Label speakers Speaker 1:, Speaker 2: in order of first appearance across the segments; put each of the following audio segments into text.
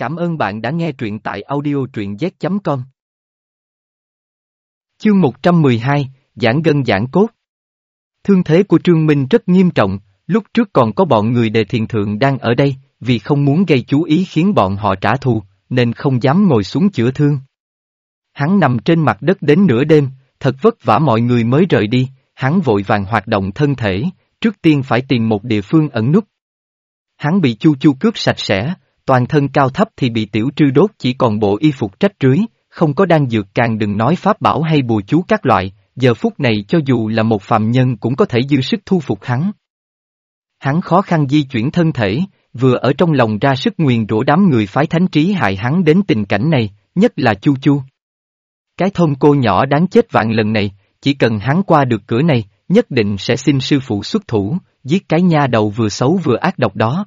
Speaker 1: Cảm ơn bạn đã nghe truyện tại audio truyện z.com. Chương 112, Giảng Gân Giảng Cốt Thương thế của Trương Minh rất nghiêm trọng, lúc trước còn có bọn người đề thiền thượng đang ở đây, vì không muốn gây chú ý khiến bọn họ trả thù, nên không dám ngồi xuống chữa thương. Hắn nằm trên mặt đất đến nửa đêm, thật vất vả mọi người mới rời đi, hắn vội vàng hoạt động thân thể, trước tiên phải tìm một địa phương ẩn núp. Hắn bị chu chu cướp sạch sẽ, toàn thân cao thấp thì bị tiểu trư đốt chỉ còn bộ y phục trách rưới, không có đan dược càng đừng nói pháp bảo hay bùa chú các loại, giờ phút này cho dù là một phàm nhân cũng có thể dư sức thu phục hắn. Hắn khó khăn di chuyển thân thể, vừa ở trong lòng ra sức nguyền rủa đám người phái thánh trí hại hắn đến tình cảnh này, nhất là Chu Chu. Cái thôn cô nhỏ đáng chết vạn lần này, chỉ cần hắn qua được cửa này, nhất định sẽ xin sư phụ xuất thủ, giết cái nha đầu vừa xấu vừa ác độc đó.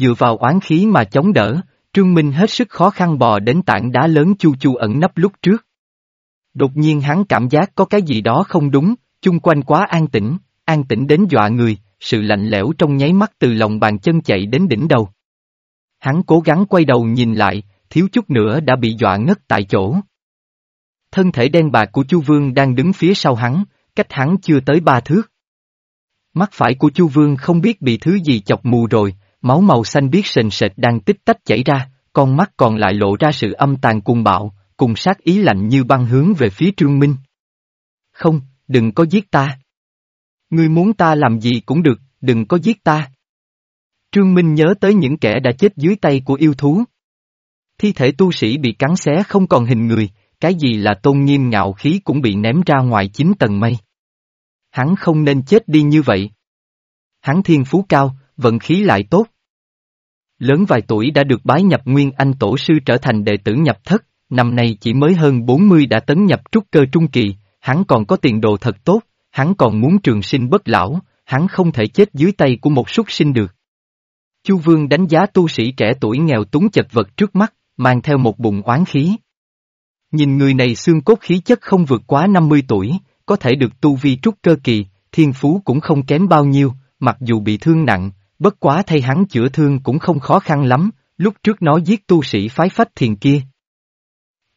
Speaker 1: Dựa vào oán khí mà chống đỡ, Trương Minh hết sức khó khăn bò đến tảng đá lớn chu chu ẩn nấp lúc trước. Đột nhiên hắn cảm giác có cái gì đó không đúng, chung quanh quá an tĩnh, an tĩnh đến dọa người, sự lạnh lẽo trong nháy mắt từ lòng bàn chân chạy đến đỉnh đầu. Hắn cố gắng quay đầu nhìn lại, thiếu chút nữa đã bị dọa ngất tại chỗ. Thân thể đen bạc của Chu Vương đang đứng phía sau hắn, cách hắn chưa tới ba thước. Mắt phải của Chu Vương không biết bị thứ gì chọc mù rồi, máu màu xanh biếc sền sệt đang tích tách chảy ra, con mắt còn lại lộ ra sự âm tàn cuồng bạo, cùng sát ý lạnh như băng hướng về phía Trương Minh. Không, đừng có giết ta. Ngươi muốn ta làm gì cũng được, đừng có giết ta. Trương Minh nhớ tới những kẻ đã chết dưới tay của yêu thú. Thi thể tu sĩ bị cắn xé không còn hình người, cái gì là tôn nghiêm ngạo khí cũng bị ném ra ngoài chín tầng mây. Hắn không nên chết đi như vậy. Hắn thiên phú cao, vận khí lại tốt. Lớn vài tuổi đã được bái nhập Nguyên Anh Tổ sư trở thành đệ tử nhập thất, năm nay chỉ mới hơn 40 đã tấn nhập trúc cơ trung kỳ, hắn còn có tiền đồ thật tốt, hắn còn muốn trường sinh bất lão, hắn không thể chết dưới tay của một súc sinh được. Chu Vương đánh giá tu sĩ trẻ tuổi nghèo túng chật vật trước mắt, mang theo một bụng oán khí. Nhìn người này xương cốt khí chất không vượt quá 50 tuổi, có thể được tu vi trúc cơ kỳ, thiên phú cũng không kém bao nhiêu, mặc dù bị thương nặng, bất quá thay hắn chữa thương cũng không khó khăn lắm, lúc trước nó giết tu sĩ phái phách thiền kia.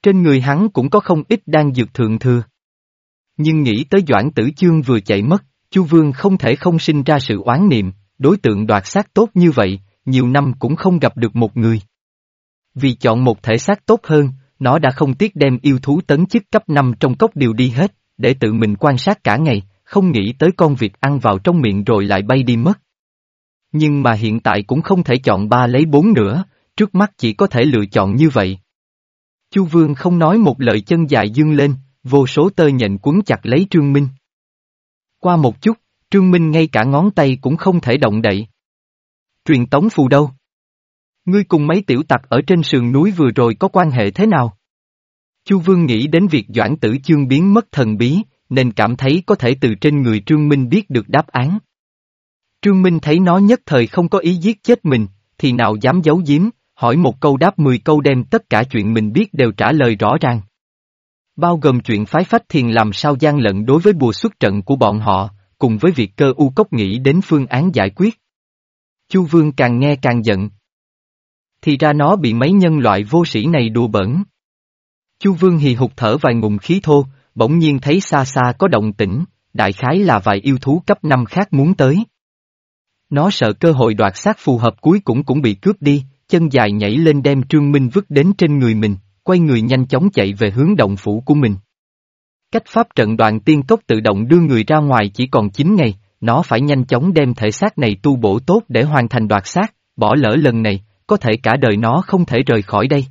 Speaker 1: Trên người hắn cũng có không ít đang dược thượng thừa. Nhưng nghĩ tới Doãn Tử Chương vừa chạy mất, Chu Vương không thể không sinh ra sự oán niệm, đối tượng đoạt xác tốt như vậy, nhiều năm cũng không gặp được một người. Vì chọn một thể xác tốt hơn, nó đã không tiếc đem yêu thú tấn chức cấp 5 trong cốc điều đi hết, để tự mình quan sát cả ngày, không nghĩ tới con vịt ăn vào trong miệng rồi lại bay đi mất. Nhưng mà hiện tại cũng không thể chọn ba lấy bốn nữa, trước mắt chỉ có thể lựa chọn như vậy. Chu Vương không nói một lời chân dài dương lên, vô số tơ nhện cuốn chặt lấy Trương Minh. Qua một chút, Trương Minh ngay cả ngón tay cũng không thể động đậy. Truyền tống phù đâu? Ngươi cùng mấy tiểu tặc ở trên sườn núi vừa rồi có quan hệ thế nào? Chu Vương nghĩ đến việc Doãn Tử Chương biến mất thần bí, nên cảm thấy có thể từ trên người Trương Minh biết được đáp án. Trương Minh thấy nó nhất thời không có ý giết chết mình, thì nào dám giấu giếm, hỏi một câu đáp mười câu đem tất cả chuyện mình biết đều trả lời rõ ràng. Bao gồm chuyện phái phách thiền làm sao gian lận đối với bùa xuất trận của bọn họ, cùng với việc cơ u cốc nghĩ đến phương án giải quyết. Chu Vương càng nghe càng giận. Thì ra nó bị mấy nhân loại vô sĩ này đùa bẩn. Chu Vương hì hụt thở vài ngụm khí thô, bỗng nhiên thấy xa xa có động tĩnh, đại khái là vài yêu thú cấp 5 khác muốn tới. Nó sợ cơ hội đoạt xác phù hợp cuối cùng cũng bị cướp đi, chân dài nhảy lên đem Trương Minh vứt đến trên người mình, quay người nhanh chóng chạy về hướng động phủ của mình. Cách pháp trận đoàn tiên cốc tự động đưa người ra ngoài chỉ còn 9 ngày, nó phải nhanh chóng đem thể xác này tu bổ tốt để hoàn thành đoạt xác, bỏ lỡ lần này, có thể cả đời nó không thể rời khỏi đây.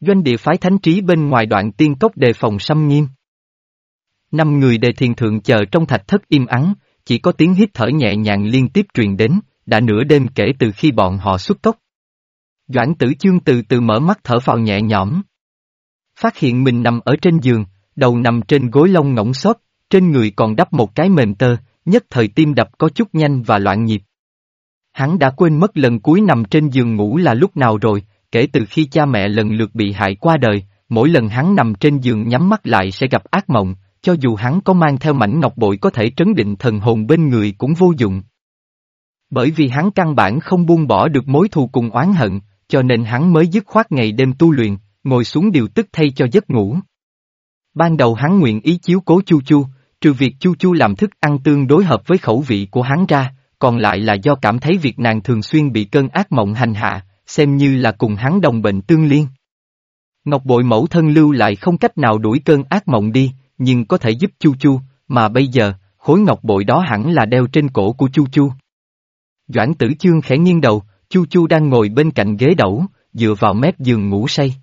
Speaker 1: Doanh địa phái thánh trí bên ngoài đoạn tiên cốc đề phòng xâm nghiêm. Năm người đề thiền thượng chờ trong thạch thất im ắng, chỉ có tiếng hít thở nhẹ nhàng liên tiếp truyền đến, đã nửa đêm kể từ khi bọn họ xuất cốc. Doãn tử chương từ từ mở mắt thở phào nhẹ nhõm. Phát hiện mình nằm ở trên giường, đầu nằm trên gối lông ngỗng xót, trên người còn đắp một cái mềm tơ, nhất thời tim đập có chút nhanh và loạn nhịp. Hắn đã quên mất lần cuối nằm trên giường ngủ là lúc nào rồi, kể từ khi cha mẹ lần lượt bị hại qua đời, mỗi lần hắn nằm trên giường nhắm mắt lại sẽ gặp ác mộng, cho dù hắn có mang theo mảnh ngọc bội có thể trấn định thần hồn bên người cũng vô dụng. Bởi vì hắn căn bản không buông bỏ được mối thù cùng oán hận, cho nên hắn mới dứt khoát ngày đêm tu luyện, ngồi xuống điều tức thay cho giấc ngủ. Ban đầu hắn nguyện ý chiếu cố Chu Chu, trừ việc Chu Chu làm thức ăn tương đối hợp với khẩu vị của hắn ra, còn lại là do cảm thấy việc nàng thường xuyên bị cơn ác mộng hành hạ, xem như là cùng hắn đồng bệnh tương liên. Ngọc bội mẫu thân lưu lại không cách nào đuổi cơn ác mộng đi, nhưng có thể giúp Chu Chu, mà bây giờ, khối ngọc bội đó hẳn là đeo trên cổ của Chu Chu. Doãn tử chương khẽ nghiêng đầu, Chu Chu đang ngồi bên cạnh ghế đẩu, dựa vào mép giường ngủ say.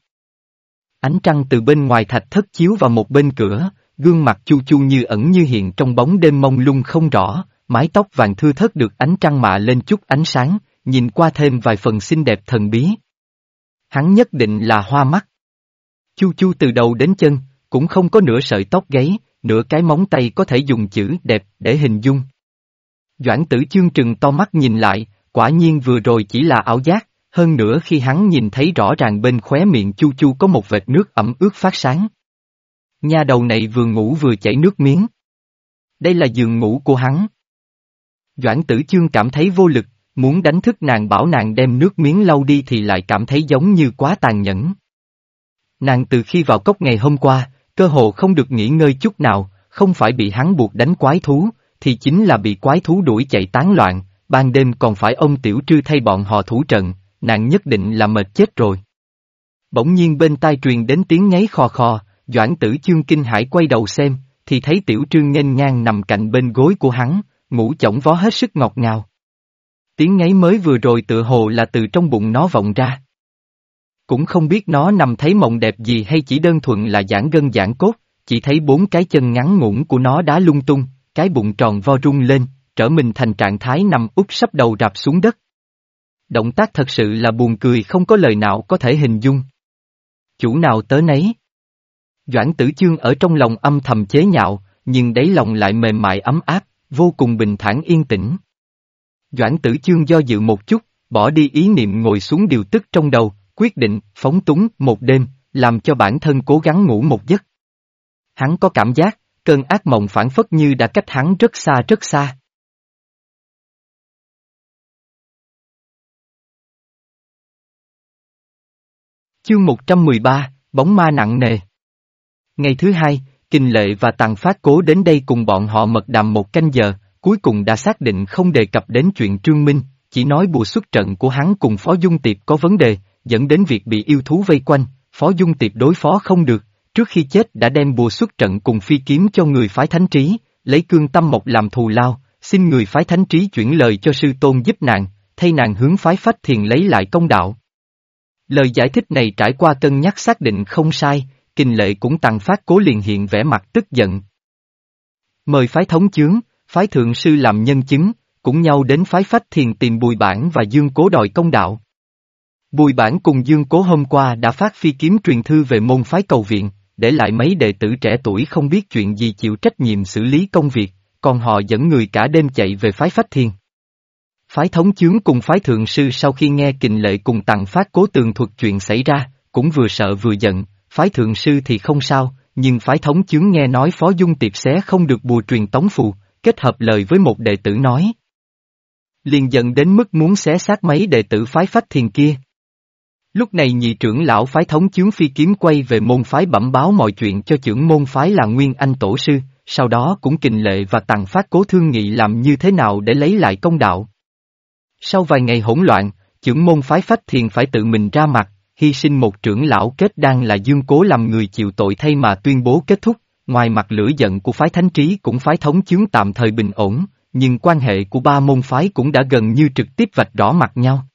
Speaker 1: Ánh trăng từ bên ngoài thạch thất chiếu vào một bên cửa, gương mặt Chu Chu như ẩn như hiện trong bóng đêm mông lung không rõ, mái tóc vàng thưa thớt được ánh trăng mạ lên chút ánh sáng, nhìn qua thêm vài phần xinh đẹp thần bí. Hắn nhất định là hoa mắt. Chu Chu từ đầu đến chân, cũng không có nửa sợi tóc gáy, nửa cái móng tay có thể dùng chữ đẹp để hình dung. Doãn tử chương trừng to mắt nhìn lại, quả nhiên vừa rồi chỉ là ảo giác, hơn nữa khi hắn nhìn thấy rõ ràng bên khóe miệng chu chu có một vệt nước ẩm ướt phát sáng. Nha đầu này vừa ngủ vừa chảy nước miếng. Đây là giường ngủ của hắn. Doãn tử chương cảm thấy vô lực, muốn đánh thức nàng bảo nàng đem nước miếng lau đi thì lại cảm thấy giống như quá tàn nhẫn. Nàng từ khi vào cốc ngày hôm qua, cơ hồ không được nghỉ ngơi chút nào, không phải bị hắn buộc đánh quái thú, thì chính là bị quái thú đuổi chạy tán loạn, ban đêm còn phải ông tiểu trư thay bọn họ thủ trận, nàng nhất định là mệt chết rồi. Bỗng nhiên bên tai truyền đến tiếng ngáy khò khò, Doãn tử chương kinh hải quay đầu xem, thì thấy tiểu trương nghênh ngang nằm cạnh bên gối của hắn, ngủ chổng vó hết sức ngọt ngào. Tiếng ngáy mới vừa rồi tựa hồ là từ trong bụng nó vọng ra. Cũng không biết nó nằm thấy mộng đẹp gì hay chỉ đơn thuần là giãn gân giãn cốt, chỉ thấy bốn cái chân ngắn ngủn của nó đá lung tung, cái bụng tròn vo rung lên, trở mình thành trạng thái nằm úp sắp đầu rạp xuống đất. Động tác thật sự là buồn cười không có lời nào có thể hình dung. Chủ nào tớ nấy. Doãn tử chương ở trong lòng âm thầm chế nhạo, nhưng đáy lòng lại mềm mại ấm áp, vô cùng bình thản yên tĩnh. Doãn tử chương do dự một chút, bỏ đi ý niệm ngồi xuống điều tức trong đầu, quyết định, phóng túng, một đêm, làm cho bản thân cố gắng ngủ một giấc. Hắn có cảm giác, cơn ác mộng phản phất như đã cách hắn rất xa rất xa. Chương 113, bóng ma nặng nề. Ngày thứ hai, Kinh Lệ và Tàng Phát Cố đến đây cùng bọn họ mật đàm một canh giờ, cuối cùng đã xác định không đề cập đến chuyện Trương Minh, chỉ nói bùa xuất trận của hắn cùng Phó Dung Tiệp có vấn đề, dẫn đến việc bị yêu thú vây quanh, Phó Dung Tiệp đối phó không được, trước khi chết đã đem bùa xuất trận cùng phi kiếm cho người phái thánh trí, lấy cương tâm mộc làm thù lao, xin người phái thánh trí chuyển lời cho sư tôn giúp nàng, thay nàng hướng phái phách thiền lấy lại công đạo. Lời giải thích này trải qua cân nhắc xác định không sai, kinh lệ cũng tăng phát cố liền hiện vẻ mặt tức giận. Mời phái thống chướng, phái thượng sư làm nhân chứng, cũng nhau đến phái phách thiền tìm bùi bản và dương cố đòi công đạo. Bùi bản cùng dương cố hôm qua đã phát phi kiếm truyền thư về môn phái cầu viện, để lại mấy đệ tử trẻ tuổi không biết chuyện gì chịu trách nhiệm xử lý công việc, còn họ dẫn người cả đêm chạy về phái phách thiền. Phái thống chướng cùng phái thượng sư sau khi nghe kình lệ cùng tặng phát cố tường thuật chuyện xảy ra, cũng vừa sợ vừa giận, phái thượng sư thì không sao, nhưng phái thống chướng nghe nói phó dung tiệp xé không được bùa truyền tống phù, kết hợp lời với một đệ tử nói. Liền giận đến mức muốn xé xác mấy đệ tử phái phách thiền kia. Lúc này nhị trưởng lão phái thống chướng phi kiếm quay về môn phái bẩm báo mọi chuyện cho trưởng môn phái là Nguyên Anh Tổ Sư, sau đó cũng kình lệ và tặng phát cố thương nghị làm như thế nào để lấy lại công đạo. Sau vài ngày hỗn loạn, trưởng môn phái phách thiền phải tự mình ra mặt, hy sinh một trưởng lão kết đang là dương cố làm người chịu tội thay mà tuyên bố kết thúc, ngoài mặt lửa giận của phái thánh trí cũng phái thống chướng tạm thời bình ổn, nhưng quan hệ của ba môn phái cũng đã gần như trực tiếp vạch rõ mặt nhau.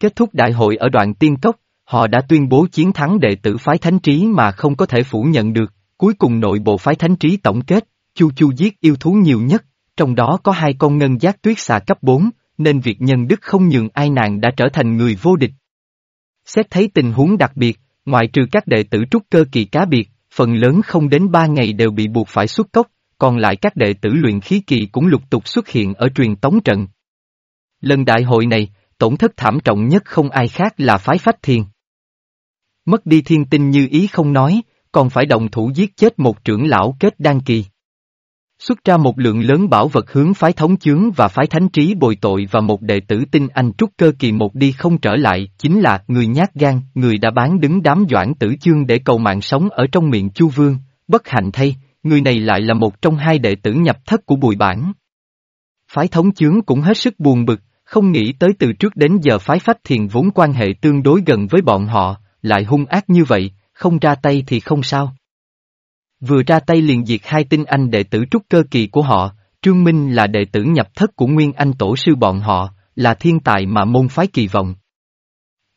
Speaker 1: Kết thúc đại hội ở đoạn tiên cốc, họ đã tuyên bố chiến thắng đệ tử phái thánh trí mà không có thể phủ nhận được, cuối cùng nội bộ phái thánh trí tổng kết, Chu Chu giết yêu thú nhiều nhất, trong đó có hai con ngân giác tuyết xà cấp 4, nên việc nhân đức không nhường ai nàng đã trở thành người vô địch. Xét thấy tình huống đặc biệt, ngoại trừ các đệ tử trúc cơ kỳ cá biệt, phần lớn không đến ba ngày đều bị buộc phải xuất cốc, còn lại các đệ tử luyện khí kỳ cũng lục tục xuất hiện ở truyền tống trận. Lần đại hội này, tổn thất thảm trọng nhất không ai khác là phái phách thiên. Mất đi thiên tinh như ý không nói, còn phải đồng thủ giết chết một trưởng lão kết đan kỳ. Xuất ra một lượng lớn bảo vật hướng phái thống chướng và phái thánh trí bồi tội và một đệ tử tinh anh trúc cơ kỳ một đi không trở lại, chính là người nhát gan, người đã bán đứng đám doãn tử chương để cầu mạng sống ở trong miệng chu vương, bất hạnh thay, người này lại là một trong hai đệ tử nhập thất của bùi bản. Phái thống chướng cũng hết sức buồn bực, không nghĩ tới từ trước đến giờ phái phách thiền vốn quan hệ tương đối gần với bọn họ, lại hung ác như vậy, không ra tay thì không sao. Vừa ra tay liền diệt hai tinh anh đệ tử trúc cơ kỳ của họ, Trương Minh là đệ tử nhập thất của Nguyên Anh tổ sư bọn họ, là thiên tài mà môn phái kỳ vọng.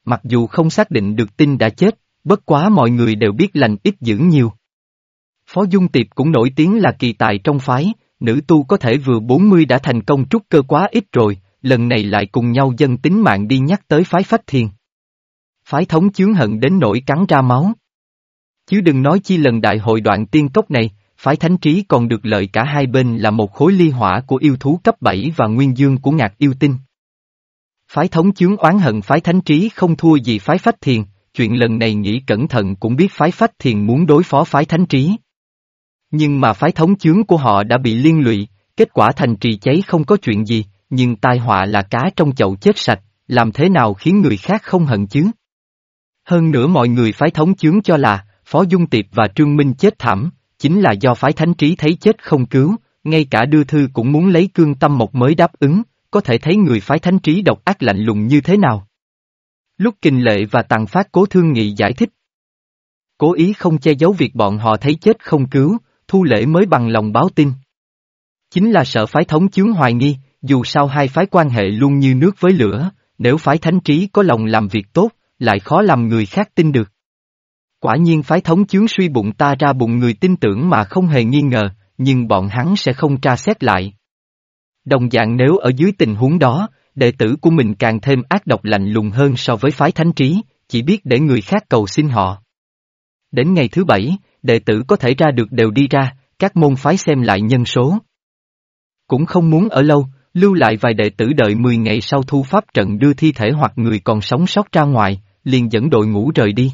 Speaker 1: Mặc dù không xác định được tin đã chết, bất quá mọi người đều biết lành ít dữ nhiều. Phó Dung Tiệp cũng nổi tiếng là kỳ tài trong phái, nữ tu có thể vừa 40 đã thành công trúc cơ quá ít rồi, lần này lại cùng nhau dân tính mạng đi nhắc tới phái phách thiền. Phái thống chướng hận đến nỗi cắn ra máu. Chứ đừng nói chi lần đại hội đoạn tiên cốc này, phái thánh trí còn được lợi cả hai bên là một khối ly hỏa của yêu thú cấp 7 và nguyên dương của ngạc yêu tinh. Phái thống chướng oán hận phái thánh trí không thua gì phái phách thiền, chuyện lần này nghĩ cẩn thận cũng biết phái phách thiền muốn đối phó phái thánh trí. Nhưng mà phái thống chướng của họ đã bị liên lụy, kết quả thành trì cháy không có chuyện gì, nhưng tai họa là cá trong chậu chết sạch, làm thế nào khiến người khác không hận chứ? Hơn nữa mọi người phái thống chướng cho là, Phó Dung Tiệp và Trương Minh chết thảm, chính là do phái thánh trí thấy chết không cứu, ngay cả đưa thư cũng muốn lấy cương tâm một mới đáp ứng, có thể thấy người phái thánh trí độc ác lạnh lùng như thế nào. Lúc kinh lệ và tàng phát cố thương nghị giải thích. Cố ý không che giấu việc bọn họ thấy chết không cứu, thu lễ mới bằng lòng báo tin. Chính là sợ phái thống chướng hoài nghi, dù sao hai phái quan hệ luôn như nước với lửa, nếu phái thánh trí có lòng làm việc tốt, lại khó làm người khác tin được. Quả nhiên phái thống chướng suy bụng ta ra bụng người tin tưởng mà không hề nghi ngờ, nhưng bọn hắn sẽ không tra xét lại. Đồng dạng nếu ở dưới tình huống đó, đệ tử của mình càng thêm ác độc lạnh lùng hơn so với phái thánh trí, chỉ biết để người khác cầu xin họ. Đến ngày thứ bảy, đệ tử có thể ra được đều đi ra, các môn phái xem lại nhân số. Cũng không muốn ở lâu, lưu lại vài đệ tử đợi 10 ngày sau thu pháp trận đưa thi thể hoặc người còn sống sót ra ngoài, liền dẫn đội ngũ rời đi.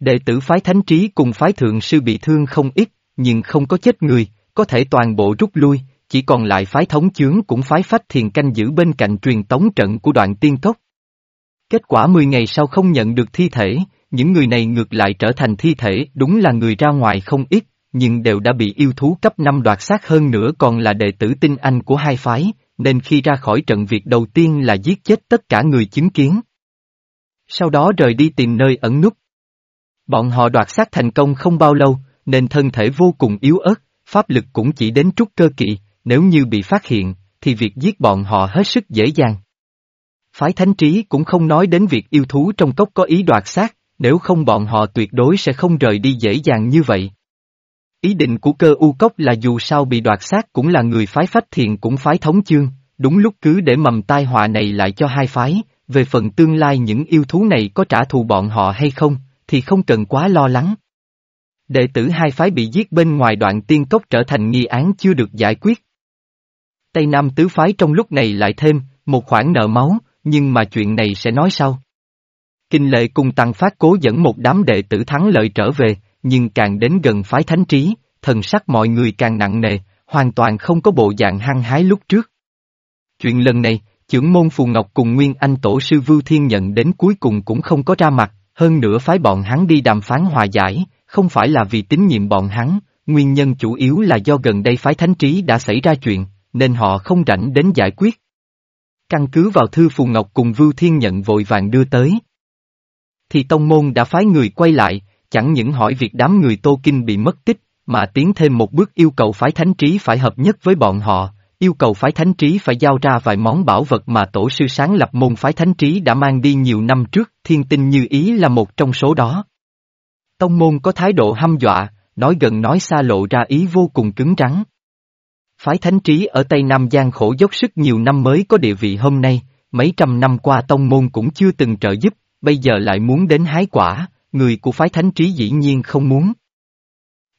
Speaker 1: Đệ tử phái thánh trí cùng phái thượng sư bị thương không ít, nhưng không có chết người, có thể toàn bộ rút lui, chỉ còn lại phái thống chướng cũng phái phách thiền canh giữ bên cạnh truyền tống trận của đoạn tiên cốc. Kết quả 10 ngày sau không nhận được thi thể, những người này ngược lại trở thành thi thể đúng là người ra ngoài không ít, nhưng đều đã bị yêu thú cấp 5 đoạt xác hơn nữa còn là đệ tử tinh anh của hai phái, nên khi ra khỏi trận việc đầu tiên là giết chết tất cả người chứng kiến. Sau đó rời đi tìm nơi ẩn núp. Bọn họ đoạt xác thành công không bao lâu, nên thân thể vô cùng yếu ớt, pháp lực cũng chỉ đến trúc cơ kỵ, nếu như bị phát hiện, thì việc giết bọn họ hết sức dễ dàng. Phái thánh trí cũng không nói đến việc yêu thú trong cốc có ý đoạt xác, nếu không bọn họ tuyệt đối sẽ không rời đi dễ dàng như vậy. Ý định của cơ u cốc là dù sao bị đoạt xác cũng là người phái phách thiền cũng phái thống chương, đúng lúc cứ để mầm tai họa này lại cho hai phái, về phần tương lai những yêu thú này có trả thù bọn họ hay không, thì không cần quá lo lắng. Đệ tử hai phái bị giết bên ngoài đoạn tiên cốc trở thành nghi án chưa được giải quyết. Tây Nam tứ phái trong lúc này lại thêm, một khoản nợ máu, nhưng mà chuyện này sẽ nói sau. Kinh lệ cùng tăng phát cố dẫn một đám đệ tử thắng lợi trở về, nhưng càng đến gần phái thánh trí, thần sắc mọi người càng nặng nề, hoàn toàn không có bộ dạng hăng hái lúc trước. Chuyện lần này, trưởng môn Phù Ngọc cùng Nguyên Anh Tổ sư Vưu Thiên nhận đến cuối cùng cũng không có ra mặt, hơn nữa phái bọn hắn đi đàm phán hòa giải, không phải là vì tín nhiệm bọn hắn, nguyên nhân chủ yếu là do gần đây phái thánh trí đã xảy ra chuyện, nên họ không rảnh đến giải quyết. Căn cứ vào thư Phù Ngọc cùng Vưu Thiên nhận vội vàng đưa tới. Thì Tông Môn đã phái người quay lại, chẳng những hỏi việc đám người Tô Kinh bị mất tích, mà tiến thêm một bước yêu cầu phái thánh trí phải hợp nhất với bọn họ, yêu cầu phái thánh trí phải giao ra vài món bảo vật mà tổ sư sáng lập môn phái thánh trí đã mang đi nhiều năm trước, thiên tinh như ý là một trong số đó. Tông môn có thái độ hăm dọa, nói gần nói xa lộ ra ý vô cùng cứng rắn. Phái thánh trí ở Tây Nam Giang khổ dốc sức nhiều năm mới có địa vị hôm nay, mấy trăm năm qua tông môn cũng chưa từng trợ giúp, bây giờ lại muốn đến hái quả, người của phái thánh trí dĩ nhiên không muốn.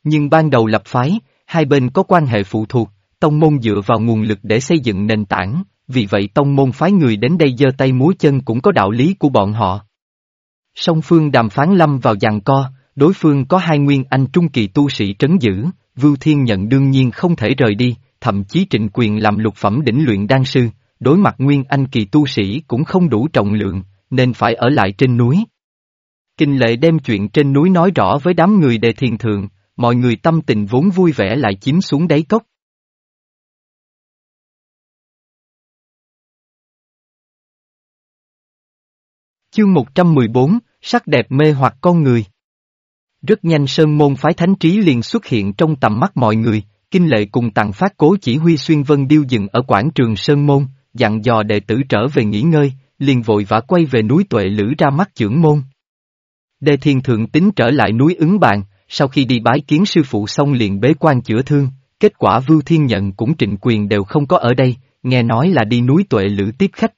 Speaker 1: Nhưng ban đầu lập phái, hai bên có quan hệ phụ thuộc, tông môn dựa vào nguồn lực để xây dựng nền tảng, vì vậy tông môn phái người đến đây giơ tay múa chân cũng có đạo lý của bọn họ. Song phương đàm phán lâm vào giằng co, đối phương có hai nguyên anh trung kỳ tu sĩ trấn giữ, Vưu Thiên Nhận đương nhiên không thể rời đi, thậm chí trịnh quyền làm lục phẩm đỉnh luyện đan sư, đối mặt nguyên anh kỳ tu sĩ cũng không đủ trọng lượng, nên phải ở lại trên núi. Kinh lệ đem chuyện trên núi nói rõ với đám người đề thiền thượng, mọi người tâm tình vốn vui vẻ lại chiếm xuống đáy cốc. Chương 114, sắc đẹp mê hoặc con người. Rất nhanh Sơn Môn phái thánh trí liền xuất hiện trong tầm mắt mọi người, kinh lệ cùng tặng phát cố chỉ huy xuyên vân điêu dừng ở quảng trường Sơn Môn, dặn dò đệ tử trở về nghỉ ngơi, liền vội vã quay về núi tuệ lữ ra mắt trưởng môn. Đề thiên thượng tính trở lại núi ứng bàn, sau khi đi bái kiến sư phụ xong liền bế quan chữa thương, kết quả Vưu Thiên Nhận cũng trịnh quyền đều không có ở đây, nghe nói là đi núi tuệ lữ tiếp khách.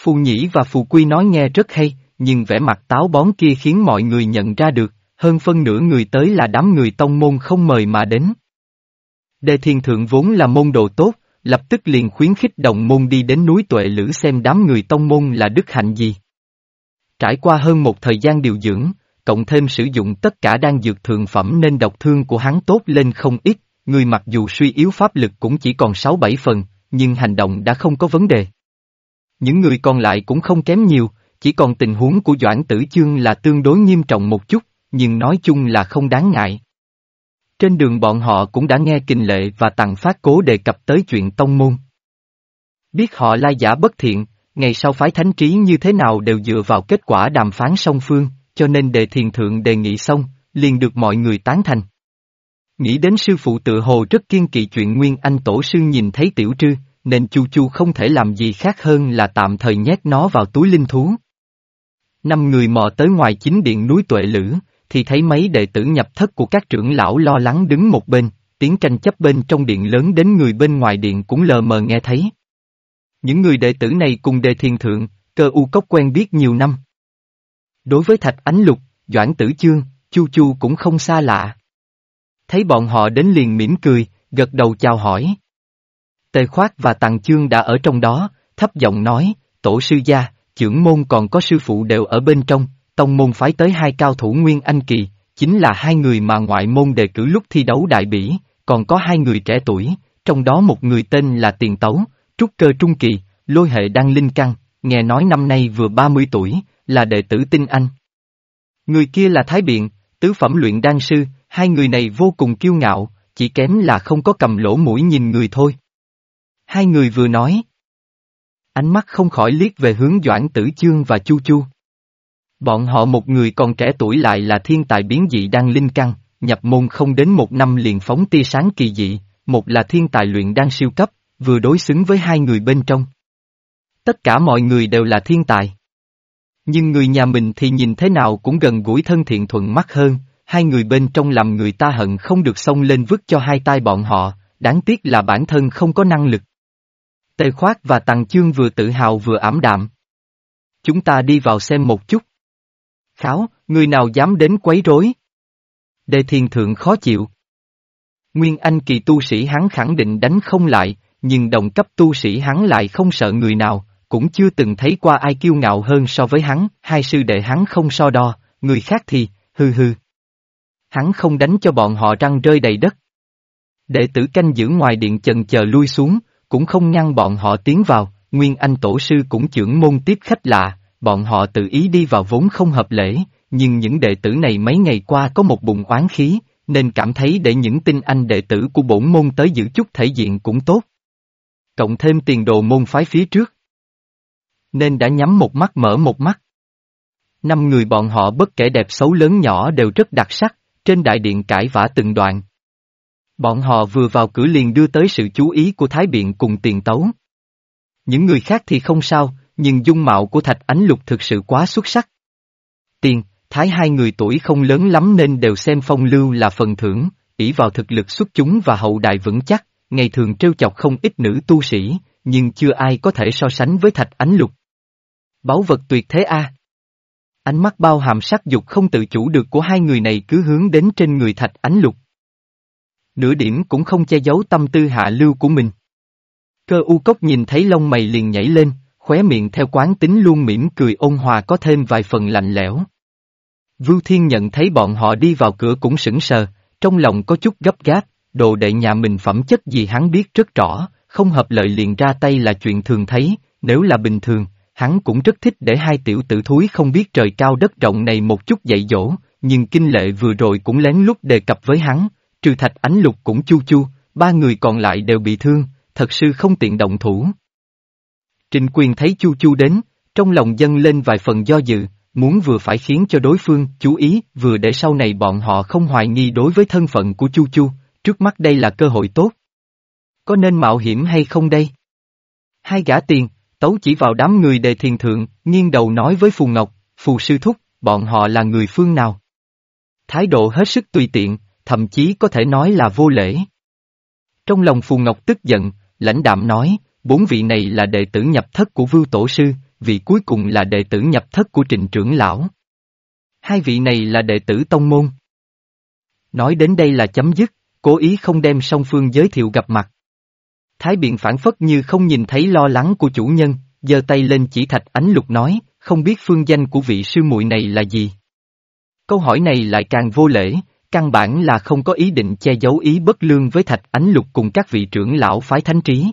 Speaker 1: Phù Nhĩ và Phù Quy nói nghe rất hay, nhưng vẻ mặt táo bón kia khiến mọi người nhận ra được, hơn phân nửa người tới là đám người tông môn không mời mà đến. Đề Thiên Thượng vốn là môn đồ tốt, lập tức liền khuyến khích đồng môn đi đến núi tuệ lữ xem đám người tông môn là đức hạnh gì. Trải qua hơn một thời gian điều dưỡng, cộng thêm sử dụng tất cả đan dược thường phẩm nên độc thương của hắn tốt lên không ít, người mặc dù suy yếu pháp lực cũng chỉ còn 6-7 phần, nhưng hành động đã không có vấn đề. Những người còn lại cũng không kém nhiều, chỉ còn tình huống của Doãn Tử Chương là tương đối nghiêm trọng một chút, nhưng nói chung là không đáng ngại. Trên đường bọn họ cũng đã nghe kinh lệ và tặng phát cố đề cập tới chuyện tông môn. Biết họ lai giả bất thiện, ngày sau phái thánh trí như thế nào đều dựa vào kết quả đàm phán song phương, cho nên đề thiền thượng đề nghị xong, liền được mọi người tán thành. Nghĩ đến sư phụ tự hồ rất kiên kỵ chuyện Nguyên Anh Tổ sư nhìn thấy tiểu trư, nên Chu Chu không thể làm gì khác hơn là tạm thời nhét nó vào túi linh thú. Năm người mò tới ngoài chính điện núi Tuệ Lữ, thì thấy mấy đệ tử nhập thất của các trưởng lão lo lắng đứng một bên, tiếng tranh chấp bên trong điện lớn đến người bên ngoài điện cũng lờ mờ nghe thấy. Những người đệ tử này cùng đề thiền thượng, cơ u cốc quen biết nhiều năm. Đối với Thạch Ánh Lục, Doãn Tử Chương, Chu Chu cũng không xa lạ. Thấy bọn họ đến liền mỉm cười, gật đầu chào hỏi. Tề Khoát và Tằng Chương đã ở trong đó, thấp giọng nói, tổ sư gia, trưởng môn còn có sư phụ đều ở bên trong, tông môn phái tới hai cao thủ Nguyên Anh Kỳ, chính là hai người mà ngoại môn đề cử lúc thi đấu đại bỉ, còn có hai người trẻ tuổi, trong đó một người tên là Tiền Tấu, trúc cơ trung kỳ, lôi hệ đang linh căn, nghe nói năm nay vừa 30 tuổi, là đệ tử tinh anh. Người kia là Thái Biện, tứ phẩm luyện đan sư, hai người này vô cùng kiêu ngạo, chỉ kém là không có cầm lỗ mũi nhìn người thôi. Hai người vừa nói. Ánh mắt không khỏi liếc về hướng Doãn Tử Chương và Chu Chu. Bọn họ một người còn trẻ tuổi lại là thiên tài biến dị đang linh căng nhập môn không đến một năm liền phóng tia sáng kỳ dị, một là thiên tài luyện đang siêu cấp, vừa đối xứng với hai người bên trong. Tất cả mọi người đều là thiên tài. Nhưng người nhà mình thì nhìn thế nào cũng gần gũi thân thiện thuận mắt hơn, hai người bên trong làm người ta hận không được xông lên vứt cho hai tay bọn họ, đáng tiếc là bản thân không có năng lực. Tề khoát và tàng Chương vừa tự hào vừa ảm đạm. Chúng ta đi vào xem một chút. Kháo, người nào dám đến quấy rối? Đề thiền thượng khó chịu. Nguyên Anh kỳ tu sĩ hắn khẳng định đánh không lại, nhưng đồng cấp tu sĩ hắn lại không sợ người nào, cũng chưa từng thấy qua ai kiêu ngạo hơn so với hắn, hai sư đệ hắn không so đo, người khác thì, hư hư. Hắn không đánh cho bọn họ răng rơi đầy đất. Đệ tử canh giữ ngoài điện chần chờ lui xuống, cũng không ngăn bọn họ tiến vào, Nguyên Anh tổ sư cũng trưởng môn tiếp khách lạ, bọn họ tự ý đi vào vốn không hợp lễ, nhưng những đệ tử này mấy ngày qua có một bụng oán khí, nên cảm thấy để những tinh anh đệ tử của bổn môn tới giữ chút thể diện cũng tốt. Cộng thêm tiền đồ môn phái phía trước. Nên đã nhắm một mắt mở một mắt. Năm người bọn họ bất kể đẹp xấu lớn nhỏ đều rất đặc sắc, trên đại điện cãi vã từng đoạn. Bọn họ vừa vào cửa liền đưa tới sự chú ý của Thái Biện cùng tiền tấu. Những người khác thì không sao, nhưng dung mạo của Thạch Ánh Lục thực sự quá xuất sắc. Tiền, Thái hai người tuổi không lớn lắm nên đều xem phong lưu là phần thưởng, ỷ vào thực lực xuất chúng và hậu đại vững chắc, ngày thường trêu chọc không ít nữ tu sĩ, nhưng chưa ai có thể so sánh với Thạch Ánh Lục. Báu vật tuyệt thế a. Ánh mắt bao hàm sắc dục không tự chủ được của hai người này cứ hướng đến trên người Thạch Ánh Lục. Nửa điểm cũng không che giấu tâm tư hạ lưu của mình. Cơ u cốc nhìn thấy lông mày liền nhảy lên, khóe miệng theo quán tính luôn mỉm cười ôn hòa có thêm vài phần lạnh lẽo. Vưu Thiên nhận thấy bọn họ đi vào cửa cũng sững sờ, trong lòng có chút gấp gáp, đồ đệ nhà mình phẩm chất gì hắn biết rất rõ, không hợp lợi liền ra tay là chuyện thường thấy, nếu là bình thường, hắn cũng rất thích để hai tiểu tử thúi không biết trời cao đất rộng này một chút dạy dỗ, nhưng kinh lệ vừa rồi cũng lén lút đề cập với hắn, trừ thạch ánh lục cũng chu chu, ba người còn lại đều bị thương, thật sự không tiện động thủ. Trịnh quyền thấy chu chu đến, trong lòng dâng lên vài phần do dự, muốn vừa phải khiến cho đối phương chú ý, vừa để sau này bọn họ không hoài nghi đối với thân phận của chu chu, trước mắt đây là cơ hội tốt. Có nên mạo hiểm hay không đây? Hai gã tiền, tấu chỉ vào đám người đề thiền thượng, nghiêng đầu nói với Phù Ngọc, Phù Sư Thúc, bọn họ là người phương nào? Thái độ hết sức tùy tiện, thậm chí có thể nói là vô lễ. Trong lòng Phù Ngọc tức giận, lãnh đạm nói, bốn vị này là đệ tử nhập thất của Vưu Tổ Sư, vị cuối cùng là đệ tử nhập thất của Trịnh Trưởng Lão. Hai vị này là đệ tử Tông Môn. Nói đến đây là chấm dứt, cố ý không đem song phương giới thiệu gặp mặt. Thái biện phản phất như không nhìn thấy lo lắng của chủ nhân, giơ tay lên chỉ thạch ánh lục nói, không biết phương danh của vị sư muội này là gì. Câu hỏi này lại càng vô lễ, căn bản là không có ý định che giấu ý bất lương với thạch ánh lục cùng các vị trưởng lão phái thánh trí.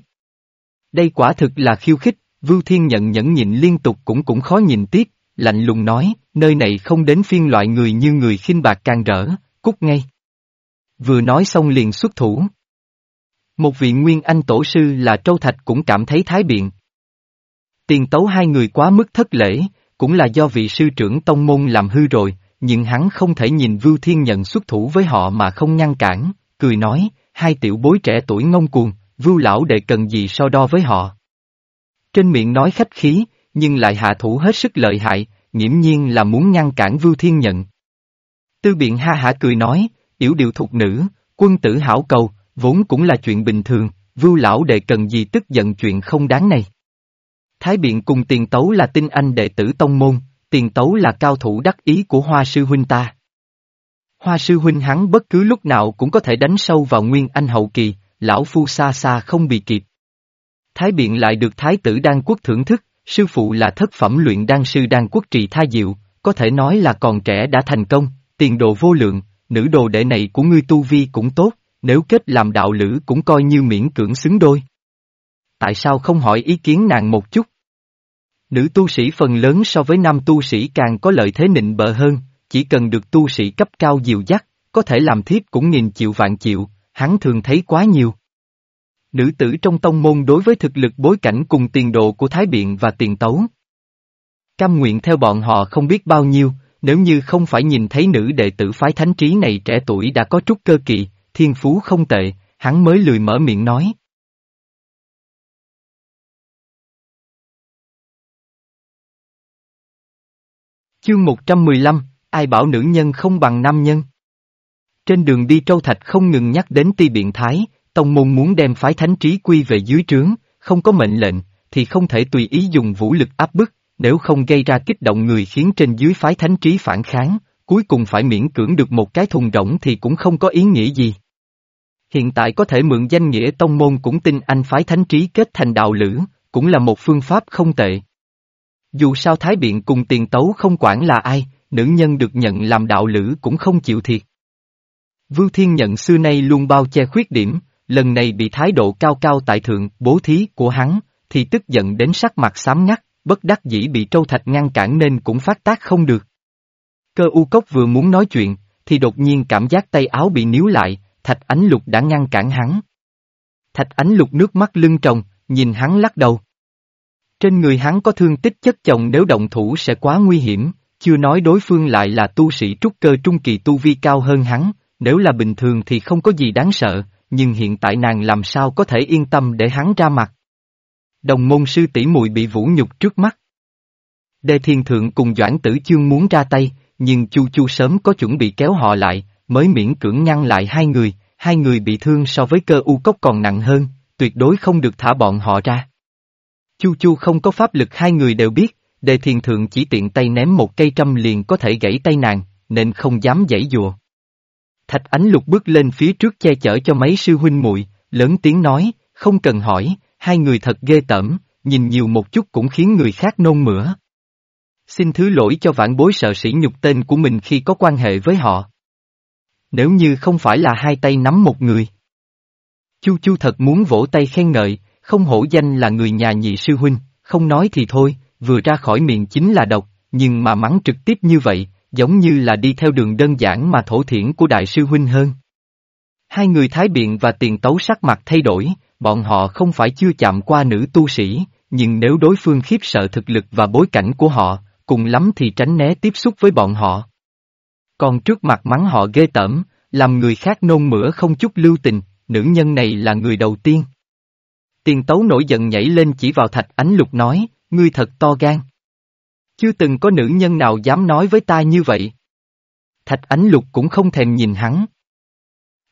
Speaker 1: Đây quả thực là khiêu khích, Vưu Thiên nhận nhẫn nhịn liên tục cũng cũng khó nhìn tiếp, lạnh lùng nói, nơi này không đến phiên loại người như người khinh bạc càng rỡ, cút ngay. Vừa nói xong liền xuất thủ. Một vị nguyên anh tổ sư là Trâu Thạch cũng cảm thấy thái biện. Tiền tấu hai người quá mức thất lễ, cũng là do vị sư trưởng tông môn làm hư rồi, nhưng hắn không thể nhìn Vưu Thiên nhận xuất thủ với họ mà không ngăn cản, cười nói, hai tiểu bối trẻ tuổi ngông cuồng, Vưu lão đệ cần gì so đo với họ. Trên miệng nói khách khí, nhưng lại hạ thủ hết sức lợi hại, nghiễm nhiên là muốn ngăn cản Vưu Thiên nhận. Tư biện ha hả cười nói, yểu điệu thục nữ, quân tử hảo cầu, vốn cũng là chuyện bình thường, Vưu lão đệ cần gì tức giận chuyện không đáng này. Thái biện cùng tiền tấu là tinh anh đệ tử tông môn, tiền tấu là cao thủ đắc ý của hoa sư huynh ta. Hoa sư huynh hắn bất cứ lúc nào cũng có thể đánh sâu vào nguyên anh hậu kỳ, lão phu xa xa không bị kịp. Thái biện lại được thái tử đan quốc thưởng thức, sư phụ là thất phẩm luyện đan sư đan quốc trì tha diệu, có thể nói là còn trẻ đã thành công, tiền đồ vô lượng, nữ đồ đệ này của ngươi tu vi cũng tốt, nếu kết làm đạo lữ cũng coi như miễn cưỡng xứng đôi. Tại sao không hỏi ý kiến nàng một chút? Nữ tu sĩ phần lớn so với nam tu sĩ càng có lợi thế nịnh bợ hơn, chỉ cần được tu sĩ cấp cao dìu dắt, có thể làm thiếp cũng nghìn chịu vạn chịu, hắn thường thấy quá nhiều. Nữ tử trong tông môn đối với thực lực bối cảnh cùng tiền độ của Thái Biện và tiền tấu. Cam nguyện theo bọn họ không biết bao nhiêu, nếu như không phải nhìn thấy nữ đệ tử phái thánh trí này trẻ tuổi đã có chút cơ kỳ, thiên phú không tệ, hắn mới lười mở miệng nói. Chương 115, ai bảo nữ nhân không bằng nam nhân? Trên đường đi Trâu Thạch không ngừng nhắc đến ti biện thái, tông môn muốn đem phái thánh trí quy về dưới trướng, không có mệnh lệnh, thì không thể tùy ý dùng vũ lực áp bức, nếu không gây ra kích động người khiến trên dưới phái thánh trí phản kháng, cuối cùng phải miễn cưỡng được một cái thùng rỗng thì cũng không có ý nghĩa gì. Hiện tại có thể mượn danh nghĩa tông môn cũng tin anh phái thánh trí kết thành đạo lữ, cũng là một phương pháp không tệ. Dù sao Thái Biện cùng tiền tấu không quản là ai, nữ nhân được nhận làm đạo lữ cũng không chịu thiệt. Vưu Thiên nhận xưa nay luôn bao che khuyết điểm, lần này bị thái độ cao cao tại thượng, bố thí của hắn, thì tức giận đến sắc mặt xám ngắt, bất đắc dĩ bị trâu thạch ngăn cản nên cũng phát tác không được. Cơ u cốc vừa muốn nói chuyện, thì đột nhiên cảm giác tay áo bị níu lại, thạch ánh lục đã ngăn cản hắn. Thạch ánh lục nước mắt lưng tròng, nhìn hắn lắc đầu. Trên người hắn có thương tích chất chồng nếu động thủ sẽ quá nguy hiểm, chưa nói đối phương lại là tu sĩ trúc cơ trung kỳ tu vi cao hơn hắn, nếu là bình thường thì không có gì đáng sợ, nhưng hiện tại nàng làm sao có thể yên tâm để hắn ra mặt. Đồng môn sư tỷ mùi bị vũ nhục trước mắt. Đề thiên thượng cùng Doãn tử chương muốn ra tay, nhưng Chu Chu sớm có chuẩn bị kéo họ lại, mới miễn cưỡng ngăn lại hai người, hai người bị thương so với cơ u cốc còn nặng hơn, tuyệt đối không được thả bọn họ ra. Chu Chu không có pháp lực hai người đều biết, đề thiền thượng chỉ tiện tay ném một cây trăm liền có thể gãy tay nàng, nên không dám giãy dùa. Thạch ánh lục bước lên phía trước che chở cho mấy sư huynh muội lớn tiếng nói, không cần hỏi, hai người thật ghê tởm, nhìn nhiều một chút cũng khiến người khác nôn mửa. Xin thứ lỗi cho vãn bối sợ sĩ nhục tên của mình khi có quan hệ với họ. Nếu như không phải là hai tay nắm một người. Chu Chu thật muốn vỗ tay khen ngợi, không hổ danh là người nhà nhị sư huynh, không nói thì thôi, vừa ra khỏi miệng chính là độc, nhưng mà mắng trực tiếp như vậy, giống như là đi theo đường đơn giản mà thổ thiển của đại sư huynh hơn. Hai người Thái Biện và tiền tấu sắc mặt thay đổi, bọn họ không phải chưa chạm qua nữ tu sĩ, nhưng nếu đối phương khiếp sợ thực lực và bối cảnh của họ, cùng lắm thì tránh né tiếp xúc với bọn họ. Còn trước mặt mắng họ ghê tởm, làm người khác nôn mửa không chút lưu tình, nữ nhân này là người đầu tiên. Tiền tấu nổi giận nhảy lên chỉ vào thạch ánh lục nói, ngươi thật to gan. Chưa từng có nữ nhân nào dám nói với ta như vậy. Thạch ánh lục cũng không thèm nhìn hắn.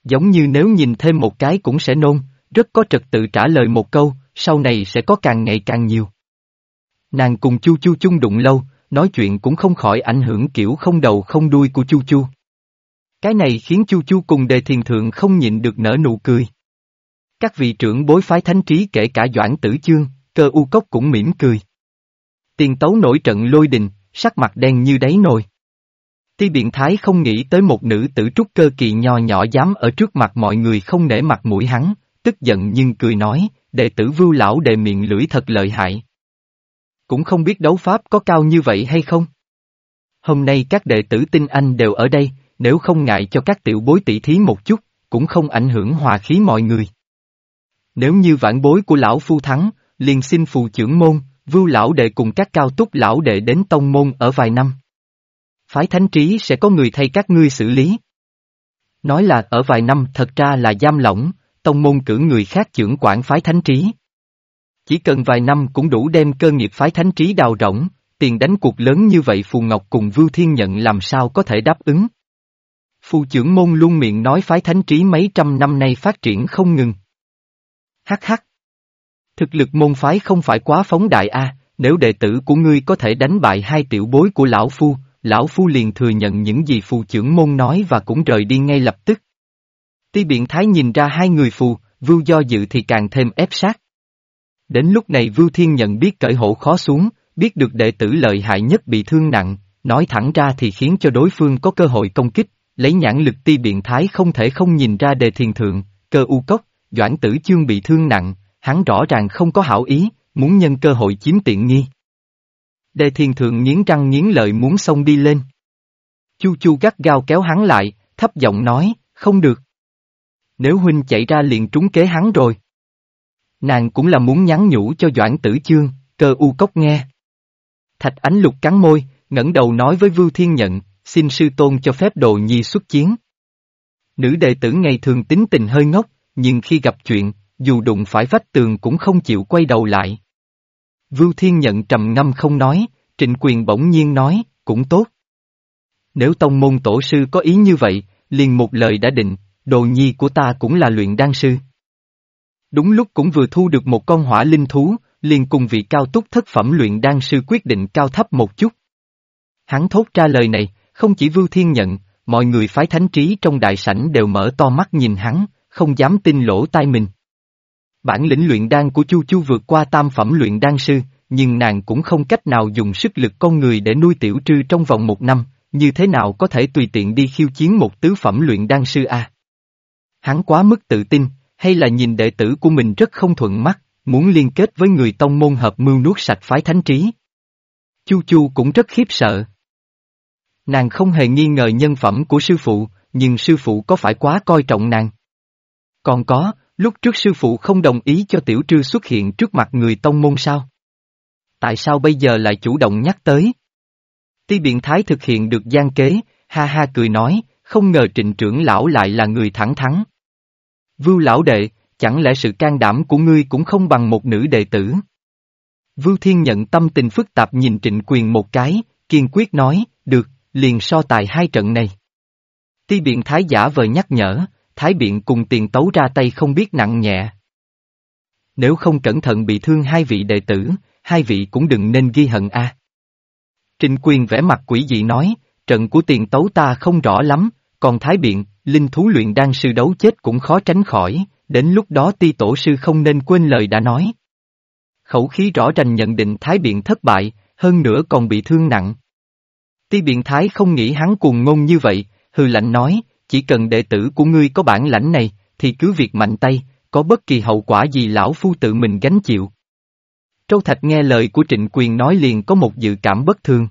Speaker 1: Giống như nếu nhìn thêm một cái cũng sẽ nôn, rất có trật tự trả lời một câu, sau này sẽ có càng ngày càng nhiều. Nàng cùng Chu Chu chung đụng lâu, nói chuyện cũng không khỏi ảnh hưởng kiểu không đầu không đuôi của Chu Chu. Cái này khiến Chu Chu cùng đề thiền thượng không nhịn được nở nụ cười. Các vị trưởng bối phái thánh trí kể cả Doãn Tử Chương, cơ u cốc cũng mỉm cười. Tiền tấu nổi trận lôi đình, sắc mặt đen như đáy nồi. Ti biện thái không nghĩ tới một nữ tử trúc cơ kỳ nho nhỏ dám ở trước mặt mọi người không nể mặt mũi hắn, tức giận nhưng cười nói, đệ tử vưu lão đề miệng lưỡi thật lợi hại. Cũng không biết đấu pháp có cao như vậy hay không? Hôm nay các đệ tử tinh anh đều ở đây, nếu không ngại cho các tiểu bối tỷ thí một chút, cũng không ảnh hưởng hòa khí mọi người. Nếu như vãn bối của lão phu thắng, liền xin phù trưởng môn, vưu lão đệ cùng các cao túc lão đệ đến tông môn ở vài năm. Phái thánh trí sẽ có người thay các ngươi xử lý. Nói là ở vài năm thật ra là giam lỏng, tông môn cử người khác trưởng quản phái thánh trí. Chỉ cần vài năm cũng đủ đem cơ nghiệp phái thánh trí đào rỗng, tiền đánh cuộc lớn như vậy Phù Ngọc cùng Vưu Thiên Nhận làm sao có thể đáp ứng. Phù trưởng môn luôn miệng nói phái thánh trí mấy trăm năm nay phát triển không ngừng. Hắc hắc. Thực lực môn phái không phải quá phóng đại a, nếu đệ tử của ngươi có thể đánh bại hai tiểu bối của lão phu, lão phu liền thừa nhận những gì phù trưởng môn nói và cũng rời đi ngay lập tức. Ti biện thái nhìn ra hai người phù, vưu do dự thì càng thêm ép sát. Đến lúc này vưu thiên nhận biết cởi hổ khó xuống, biết được đệ tử lợi hại nhất bị thương nặng, nói thẳng ra thì khiến cho đối phương có cơ hội công kích, lấy nhãn lực ti biện thái không thể không nhìn ra đề thiền thượng, cơ u cốc, doãn tử chương bị thương nặng, hắn rõ ràng không có hảo ý, muốn nhân cơ hội chiếm tiện nghi. Đề thiền thượng nghiến răng nghiến lợi muốn xông đi lên. Chu chu gắt gao kéo hắn lại, thấp giọng nói, không được. Nếu huynh chạy ra liền trúng kế hắn rồi. Nàng cũng là muốn nhắn nhủ cho Doãn Tử Chương, cơ u cốc nghe. Thạch ánh lục cắn môi, ngẩng đầu nói với Vưu Thiên Nhận, xin sư tôn cho phép đồ nhi xuất chiến. Nữ đệ tử ngày thường tính tình hơi ngốc, nhưng khi gặp chuyện, dù đụng phải vách tường cũng không chịu quay đầu lại. Vưu Thiên Nhận trầm ngâm không nói, trịnh quyền bỗng nhiên nói, cũng tốt. Nếu tông môn tổ sư có ý như vậy, liền một lời đã định, đồ nhi của ta cũng là luyện đan sư. Đúng lúc cũng vừa thu được một con hỏa linh thú, liền cùng vị cao túc thất phẩm luyện đan sư quyết định cao thấp một chút. Hắn thốt ra lời này, không chỉ Vưu Thiên nhận, mọi người phái thánh trí trong đại sảnh đều mở to mắt nhìn hắn, không dám tin lỗ tai mình. Bản lĩnh luyện đan của Chu Chu vượt qua tam phẩm luyện đan sư, nhưng nàng cũng không cách nào dùng sức lực con người để nuôi tiểu trư trong vòng một năm, như thế nào có thể tùy tiện đi khiêu chiến một tứ phẩm luyện đan sư a? Hắn quá mức tự tin, hay là nhìn đệ tử của mình rất không thuận mắt, muốn liên kết với người tông môn hợp mưu nuốt sạch phái thánh trí. Chu Chu cũng rất khiếp sợ. Nàng không hề nghi ngờ nhân phẩm của sư phụ, nhưng sư phụ có phải quá coi trọng nàng? Còn có, lúc trước sư phụ không đồng ý cho tiểu trư xuất hiện trước mặt người tông môn sao? Tại sao bây giờ lại chủ động nhắc tới? Ti biện thái thực hiện được gian kế, ha ha cười nói, không ngờ trịnh trưởng lão lại là người thẳng thắn. Vưu lão đệ, chẳng lẽ sự can đảm của ngươi cũng không bằng một nữ đệ tử? Vưu Thiên nhận tâm tình phức tạp nhìn trịnh quyền một cái, kiên quyết nói, được, liền so tài hai trận này. Ti biện thái giả vờ nhắc nhở, thái biện cùng tiền tấu ra tay không biết nặng nhẹ. Nếu không cẩn thận bị thương hai vị đệ tử, hai vị cũng đừng nên ghi hận a. Trình quyền vẽ mặt quỷ dị nói, trận của tiền tấu ta không rõ lắm, còn thái biện, linh thú luyện đang sư đấu chết cũng khó tránh khỏi, đến lúc đó ti tổ sư không nên quên lời đã nói. Khẩu khí rõ ràng nhận định thái biện thất bại, hơn nữa còn bị thương nặng. Ti biện thái không nghĩ hắn cuồng ngôn như vậy, hư lạnh nói, chỉ cần đệ tử của ngươi có bản lãnh này, thì cứ việc mạnh tay, có bất kỳ hậu quả gì lão phu tự mình gánh chịu. Trâu Thạch nghe lời của trịnh quyền nói liền có một dự cảm bất thường.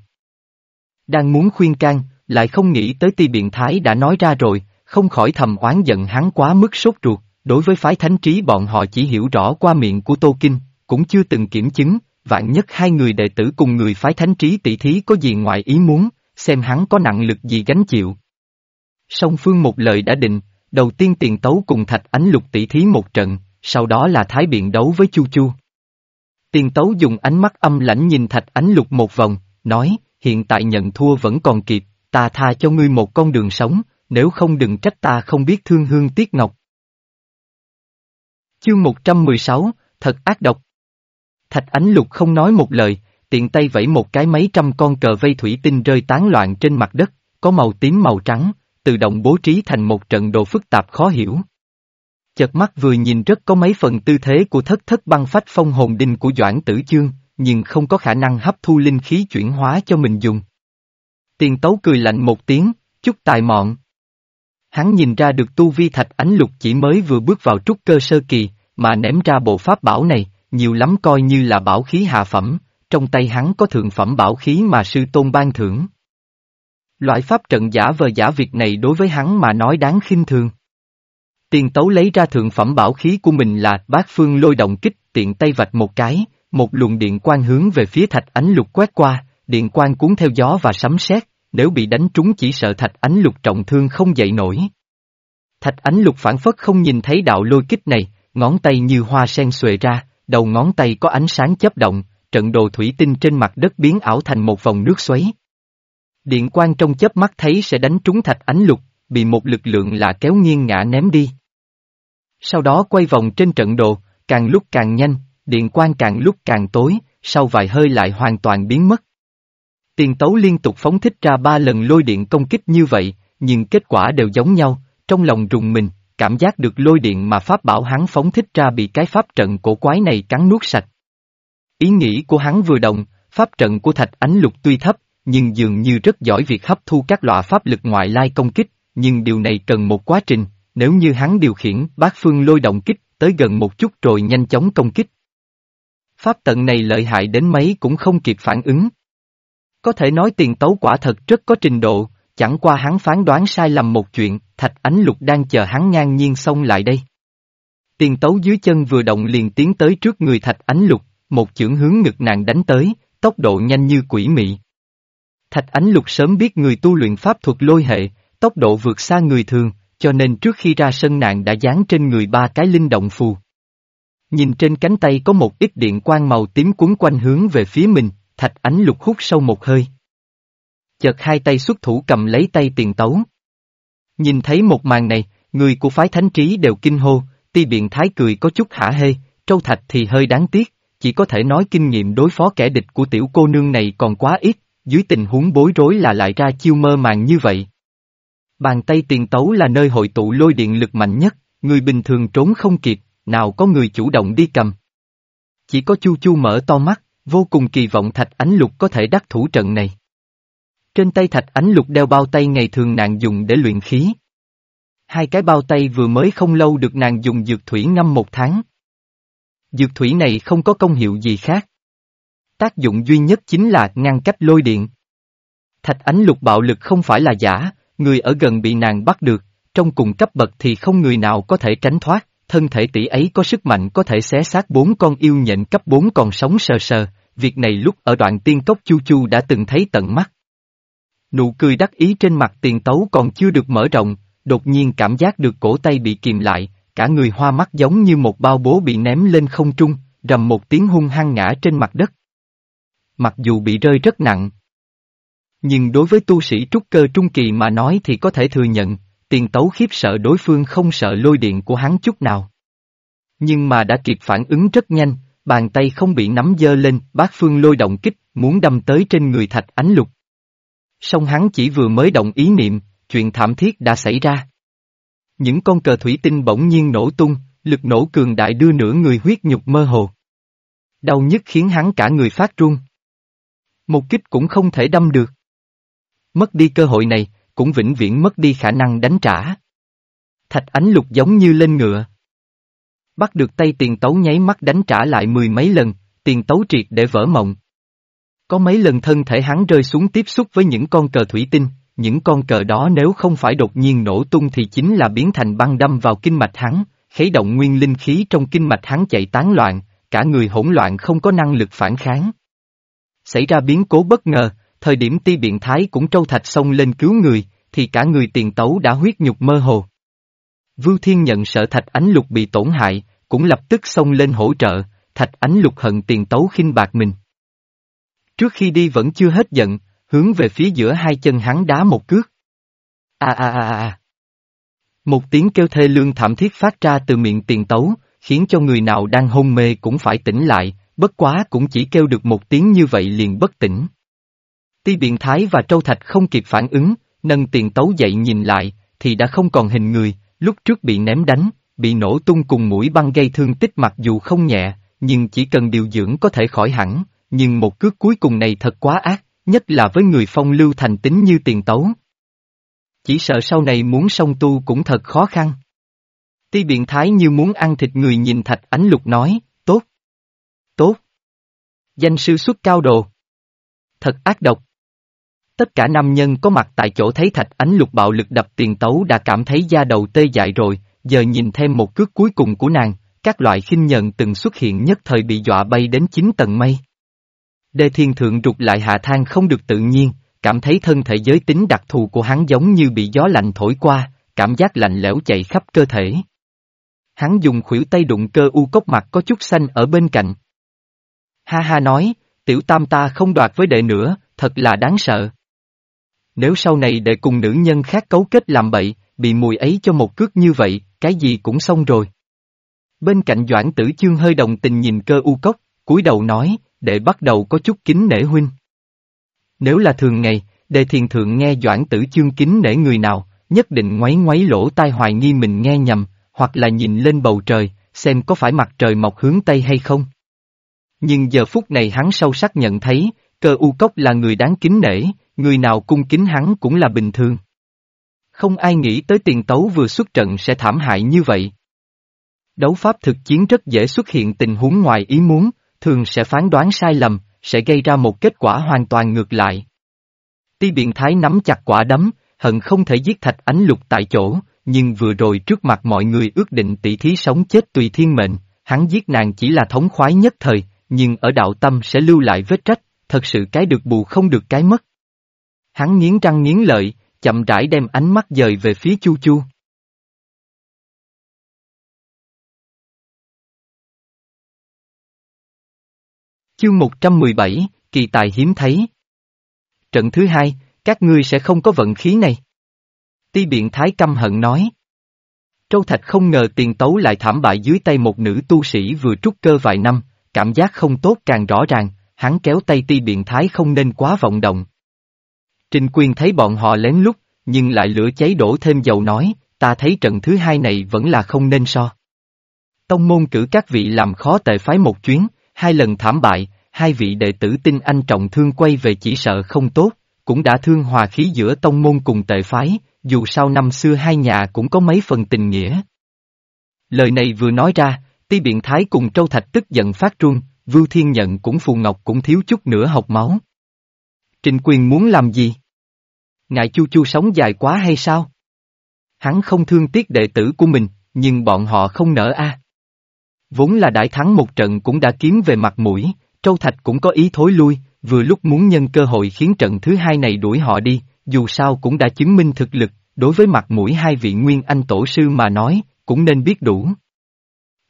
Speaker 1: Đang muốn khuyên can, lại không nghĩ tới ti biện thái đã nói ra rồi, không khỏi thầm oán giận hắn quá mức sốt ruột, đối với phái thánh trí bọn họ chỉ hiểu rõ qua miệng của Tô Kinh, cũng chưa từng kiểm chứng, vạn nhất hai người đệ tử cùng người phái thánh trí tỷ thí có gì ngoài ý muốn, xem hắn có nặng lực gì gánh chịu. Song phương một lời đã định, đầu tiên tiền tấu cùng thạch ánh lục tỷ thí một trận, sau đó là thái biện đấu với Chu Chu. Tiền tấu dùng ánh mắt âm lãnh nhìn thạch ánh lục một vòng, nói, hiện tại nhận thua vẫn còn kịp, ta tha cho ngươi một con đường sống, nếu không đừng trách ta không biết thương hương tiếc ngọc. Chương 116, thật ác độc. Thạch ánh lục không nói một lời, tiện tay vẫy một cái mấy trăm con cờ vây thủy tinh rơi tán loạn trên mặt đất, có màu tím màu trắng, tự động bố trí thành một trận đồ phức tạp khó hiểu. Chợt mắt vừa nhìn rất có mấy phần tư thế của thất thất băng phách phong hồn đinh của Doãn Tử Chương, nhưng không có khả năng hấp thu linh khí chuyển hóa cho mình dùng. Tiền tấu cười lạnh một tiếng, chút tài mọn. Hắn nhìn ra được tu vi thạch ánh lục chỉ mới vừa bước vào trúc cơ sơ kỳ, mà ném ra bộ pháp bảo này, nhiều lắm coi như là bảo khí hạ phẩm, trong tay hắn có thượng phẩm bảo khí mà sư tôn ban thưởng. Loại pháp trận giả vờ giả việc này đối với hắn mà nói đáng khinh thường. Tiền tấu lấy ra thượng phẩm bảo khí của mình là bát phương lôi động kích tiện tay vạch một cái, một luồng điện quang hướng về phía thạch ánh lục quét qua, điện quang cuốn theo gió và sấm sét, nếu bị đánh trúng chỉ sợ thạch ánh lục trọng thương không dậy nổi. Thạch ánh lục phản phất không nhìn thấy đạo lôi kích này, ngón tay như hoa sen xuề ra, đầu ngón tay có ánh sáng chớp động, trận đồ thủy tinh trên mặt đất biến ảo thành một vòng nước xoáy. Điện quang trong chớp mắt thấy sẽ đánh trúng thạch ánh lục, bị một lực lượng lạ kéo nghiêng ngã ném đi. Sau đó quay vòng trên trận đồ, càng lúc càng nhanh, điện quang càng lúc càng tối, sau vài hơi lại hoàn toàn biến mất. Tiền tấu liên tục phóng thích ra ba lần lôi điện công kích như vậy, nhưng kết quả đều giống nhau, trong lòng rùng mình, cảm giác được lôi điện mà pháp bảo hắn phóng thích ra bị cái pháp trận cổ quái này cắn nuốt sạch. Ý nghĩ của hắn vừa động, pháp trận của thạch ánh lục tuy thấp, nhưng dường như rất giỏi việc hấp thu các loại pháp lực ngoại lai công kích, nhưng điều này cần một quá trình, nếu như hắn điều khiển bát phương lôi động kích tới gần một chút rồi nhanh chóng công kích. Pháp tận này lợi hại đến mấy cũng không kịp phản ứng. Có thể nói tiền tấu quả thật rất có trình độ, chẳng qua hắn phán đoán sai lầm một chuyện, thạch ánh lục đang chờ hắn ngang nhiên xông lại đây. Tiền tấu dưới chân vừa động liền tiến tới trước người thạch ánh lục, một chưởng hướng ngực nàng đánh tới, tốc độ nhanh như quỷ mị. Thạch ánh lục sớm biết người tu luyện pháp thuật lôi hệ, tốc độ vượt xa người thường, cho nên trước khi ra sân nạn đã dán trên người ba cái linh động phù. Nhìn trên cánh tay có một ít điện quang màu tím cuốn quanh hướng về phía mình, thạch ánh lục hút sâu một hơi. Chợt hai tay xuất thủ cầm lấy tay tiền tấu. Nhìn thấy một màn này, người của phái thánh trí đều kinh hô, ti biện thái cười có chút hả hê, trâu thạch thì hơi đáng tiếc, chỉ có thể nói kinh nghiệm đối phó kẻ địch của tiểu cô nương này còn quá ít, dưới tình huống bối rối là lại ra chiêu mơ màng như vậy. Bàn tay tiền tấu là nơi hội tụ lôi điện lực mạnh nhất, người bình thường trốn không kịp, nào có người chủ động đi cầm. Chỉ có Chu Chu mở to mắt, vô cùng kỳ vọng Thạch Ánh Lục có thể đắc thủ trận này. Trên tay Thạch Ánh Lục đeo bao tay ngày thường nàng dùng để luyện khí. Hai cái bao tay vừa mới không lâu được nàng dùng dược thủy ngâm một tháng. Dược thủy này không có công hiệu gì khác. Tác dụng duy nhất chính là ngăn cách lôi điện. Thạch Ánh Lục bạo lực không phải là giả, người ở gần bị nàng bắt được, trong cùng cấp bậc thì không người nào có thể tránh thoát, thân thể tỷ ấy có sức mạnh có thể xé xác bốn con yêu nhện cấp bốn còn sống sờ sờ, việc này lúc ở đoạn tiên cốc chu chu đã từng thấy tận mắt. Nụ cười đắc ý trên mặt tiền tấu còn chưa được mở rộng, đột nhiên cảm giác được cổ tay bị kìm lại, cả người hoa mắt giống như một bao bố bị ném lên không trung, rầm một tiếng hung hăng ngã trên mặt đất. Mặc dù bị rơi rất nặng, nhưng đối với tu sĩ trúc cơ trung kỳ mà nói thì có thể thừa nhận, tiền tấu khiếp sợ đối phương không sợ lôi điện của hắn chút nào. Nhưng mà đã kịp phản ứng rất nhanh, bàn tay không bị nắm dơ lên, bát phương lôi động kích, muốn đâm tới trên người thạch ánh lục. Song hắn chỉ vừa mới động ý niệm, chuyện thảm thiết đã xảy ra. Những con cờ thủy tinh bỗng nhiên nổ tung, lực nổ cường đại đưa nửa người huyết nhục mơ hồ. Đau nhức khiến hắn cả người phát run. Một kích cũng không thể đâm được. Mất đi cơ hội này, cũng vĩnh viễn mất đi khả năng đánh trả. Thạch ánh lục giống như lên ngựa. Bắt được tay tiền tấu nháy mắt đánh trả lại mười mấy lần, tiền tấu triệt để vỡ mộng. Có mấy lần thân thể hắn rơi xuống tiếp xúc với những con cờ thủy tinh, những con cờ đó nếu không phải đột nhiên nổ tung thì chính là biến thành băng đâm vào kinh mạch hắn, khấy động nguyên linh khí trong kinh mạch hắn chạy tán loạn, cả người hỗn loạn không có năng lực phản kháng. Xảy ra biến cố bất ngờ, thời điểm ti biện thái cũng trâu thạch xông lên cứu người, thì cả người tiền tấu đã huyết nhục mơ hồ. Vưu Thiên nhận sợ thạch ánh lục bị tổn hại, cũng lập tức xông lên hỗ trợ, thạch ánh lục hận tiền tấu khinh bạc mình. Trước khi đi vẫn chưa hết giận, hướng về phía giữa hai chân hắn đá một cước. À à à à, Một tiếng kêu thê lương thảm thiết phát ra từ miệng tiền tấu, khiến cho người nào đang hôn mê cũng phải tỉnh lại, bất quá cũng chỉ kêu được một tiếng như vậy liền bất tỉnh. Ti biện thái và trâu thạch không kịp phản ứng, nâng tiền tấu dậy nhìn lại, thì đã không còn hình người, lúc trước bị ném đánh, bị nổ tung cùng mũi băng gây thương tích mặc dù không nhẹ, nhưng chỉ cần điều dưỡng có thể khỏi hẳn, nhưng một cước cuối cùng này thật quá ác, nhất là với người phong lưu thành tính như tiền tấu. Chỉ sợ sau này muốn song tu cũng thật khó khăn. Ti biện thái như muốn ăn thịt người nhìn thạch ánh lục nói, tốt. Danh sư xuất cao đồ. Thật ác độc. Tất cả nam nhân có mặt tại chỗ thấy thạch ánh lục bạo lực đập tiền tấu đã cảm thấy da đầu tê dại rồi, giờ nhìn thêm một cước cuối cùng của nàng, các loại khinh nhận từng xuất hiện nhất thời bị dọa bay đến chín tầng mây. Đề thiên thượng rụt lại hạ thang không được tự nhiên, cảm thấy thân thể giới tính đặc thù của hắn giống như bị gió lạnh thổi qua, cảm giác lạnh lẽo chạy khắp cơ thể. Hắn dùng khuỷu tay đụng cơ u cốc mặt có chút xanh ở bên cạnh. Ha ha nói, tiểu tam ta không đoạt với đệ nữa, thật là đáng sợ. Nếu sau này đệ cùng nữ nhân khác cấu kết làm bậy, bị mùi ấy cho một cước như vậy, cái gì cũng xong rồi. Bên cạnh Doãn Tử Chương hơi đồng tình nhìn cơ u cốc, cúi đầu nói, đệ bắt đầu có chút kính nể huynh. Nếu là thường ngày, đệ thiền thượng nghe Doãn Tử Chương kính nể người nào, nhất định ngoáy ngoáy lỗ tai hoài nghi mình nghe nhầm, hoặc là nhìn lên bầu trời, xem có phải mặt trời mọc hướng Tây hay không. Nhưng giờ phút này hắn sâu sắc nhận thấy, cơ u cốc là người đáng kính nể, người nào cung kính hắn cũng là bình thường. Không ai nghĩ tới tiền tấu vừa xuất trận sẽ thảm hại như vậy. Đấu pháp thực chiến rất dễ xuất hiện tình huống ngoài ý muốn, thường sẽ phán đoán sai lầm, sẽ gây ra một kết quả hoàn toàn ngược lại. Ti biện thái nắm chặt quả đấm, hận không thể giết thạch ánh lục tại chỗ, nhưng vừa rồi trước mặt mọi người ước định tỷ thí sống chết tùy thiên mệnh, hắn giết nàng chỉ là thống khoái nhất thời, nhưng ở đạo tâm sẽ lưu lại vết trách, thật sự cái được bù không được cái mất. Hắn nghiến răng nghiến lợi, chậm rãi đem ánh mắt dời về phía Chu Chu. Chương 117, kỳ tài hiếm thấy. Trận thứ hai, các ngươi sẽ không có vận khí này. Ti biện thái căm hận nói. Trâu Thạch không ngờ tiền tấu lại thảm bại dưới tay một nữ tu sĩ vừa trúc cơ vài năm, cảm giác không tốt càng rõ ràng, hắn kéo tay ti biện thái không nên quá vọng động. Trình Quyên thấy bọn họ lén lút, nhưng lại lửa cháy đổ thêm dầu nói, ta thấy trận thứ hai này vẫn là không nên so. Tông môn cử các vị làm khó tệ phái một chuyến, hai lần thảm bại, hai vị đệ tử tin anh trọng thương quay về chỉ sợ không tốt, cũng đã thương hòa khí giữa tông môn cùng tệ phái, dù sao năm xưa hai nhà cũng có mấy phần tình nghĩa. Lời này vừa nói ra, ti biện thái cùng Trâu Thạch tức giận phát trung, Vưu Thiên Nhận cũng Phù Ngọc cũng thiếu chút nữa học máu. Trình quyền muốn làm gì? Ngại Chu Chu sống dài quá hay sao? Hắn không thương tiếc đệ tử của mình, nhưng bọn họ không nỡ a. Vốn là đại thắng một trận cũng đã kiếm về mặt mũi, Trâu Thạch cũng có ý thối lui, vừa lúc muốn nhân cơ hội khiến trận thứ hai này đuổi họ đi, dù sao cũng đã chứng minh thực lực, đối với mặt mũi hai vị nguyên anh tổ sư mà nói, cũng nên biết đủ.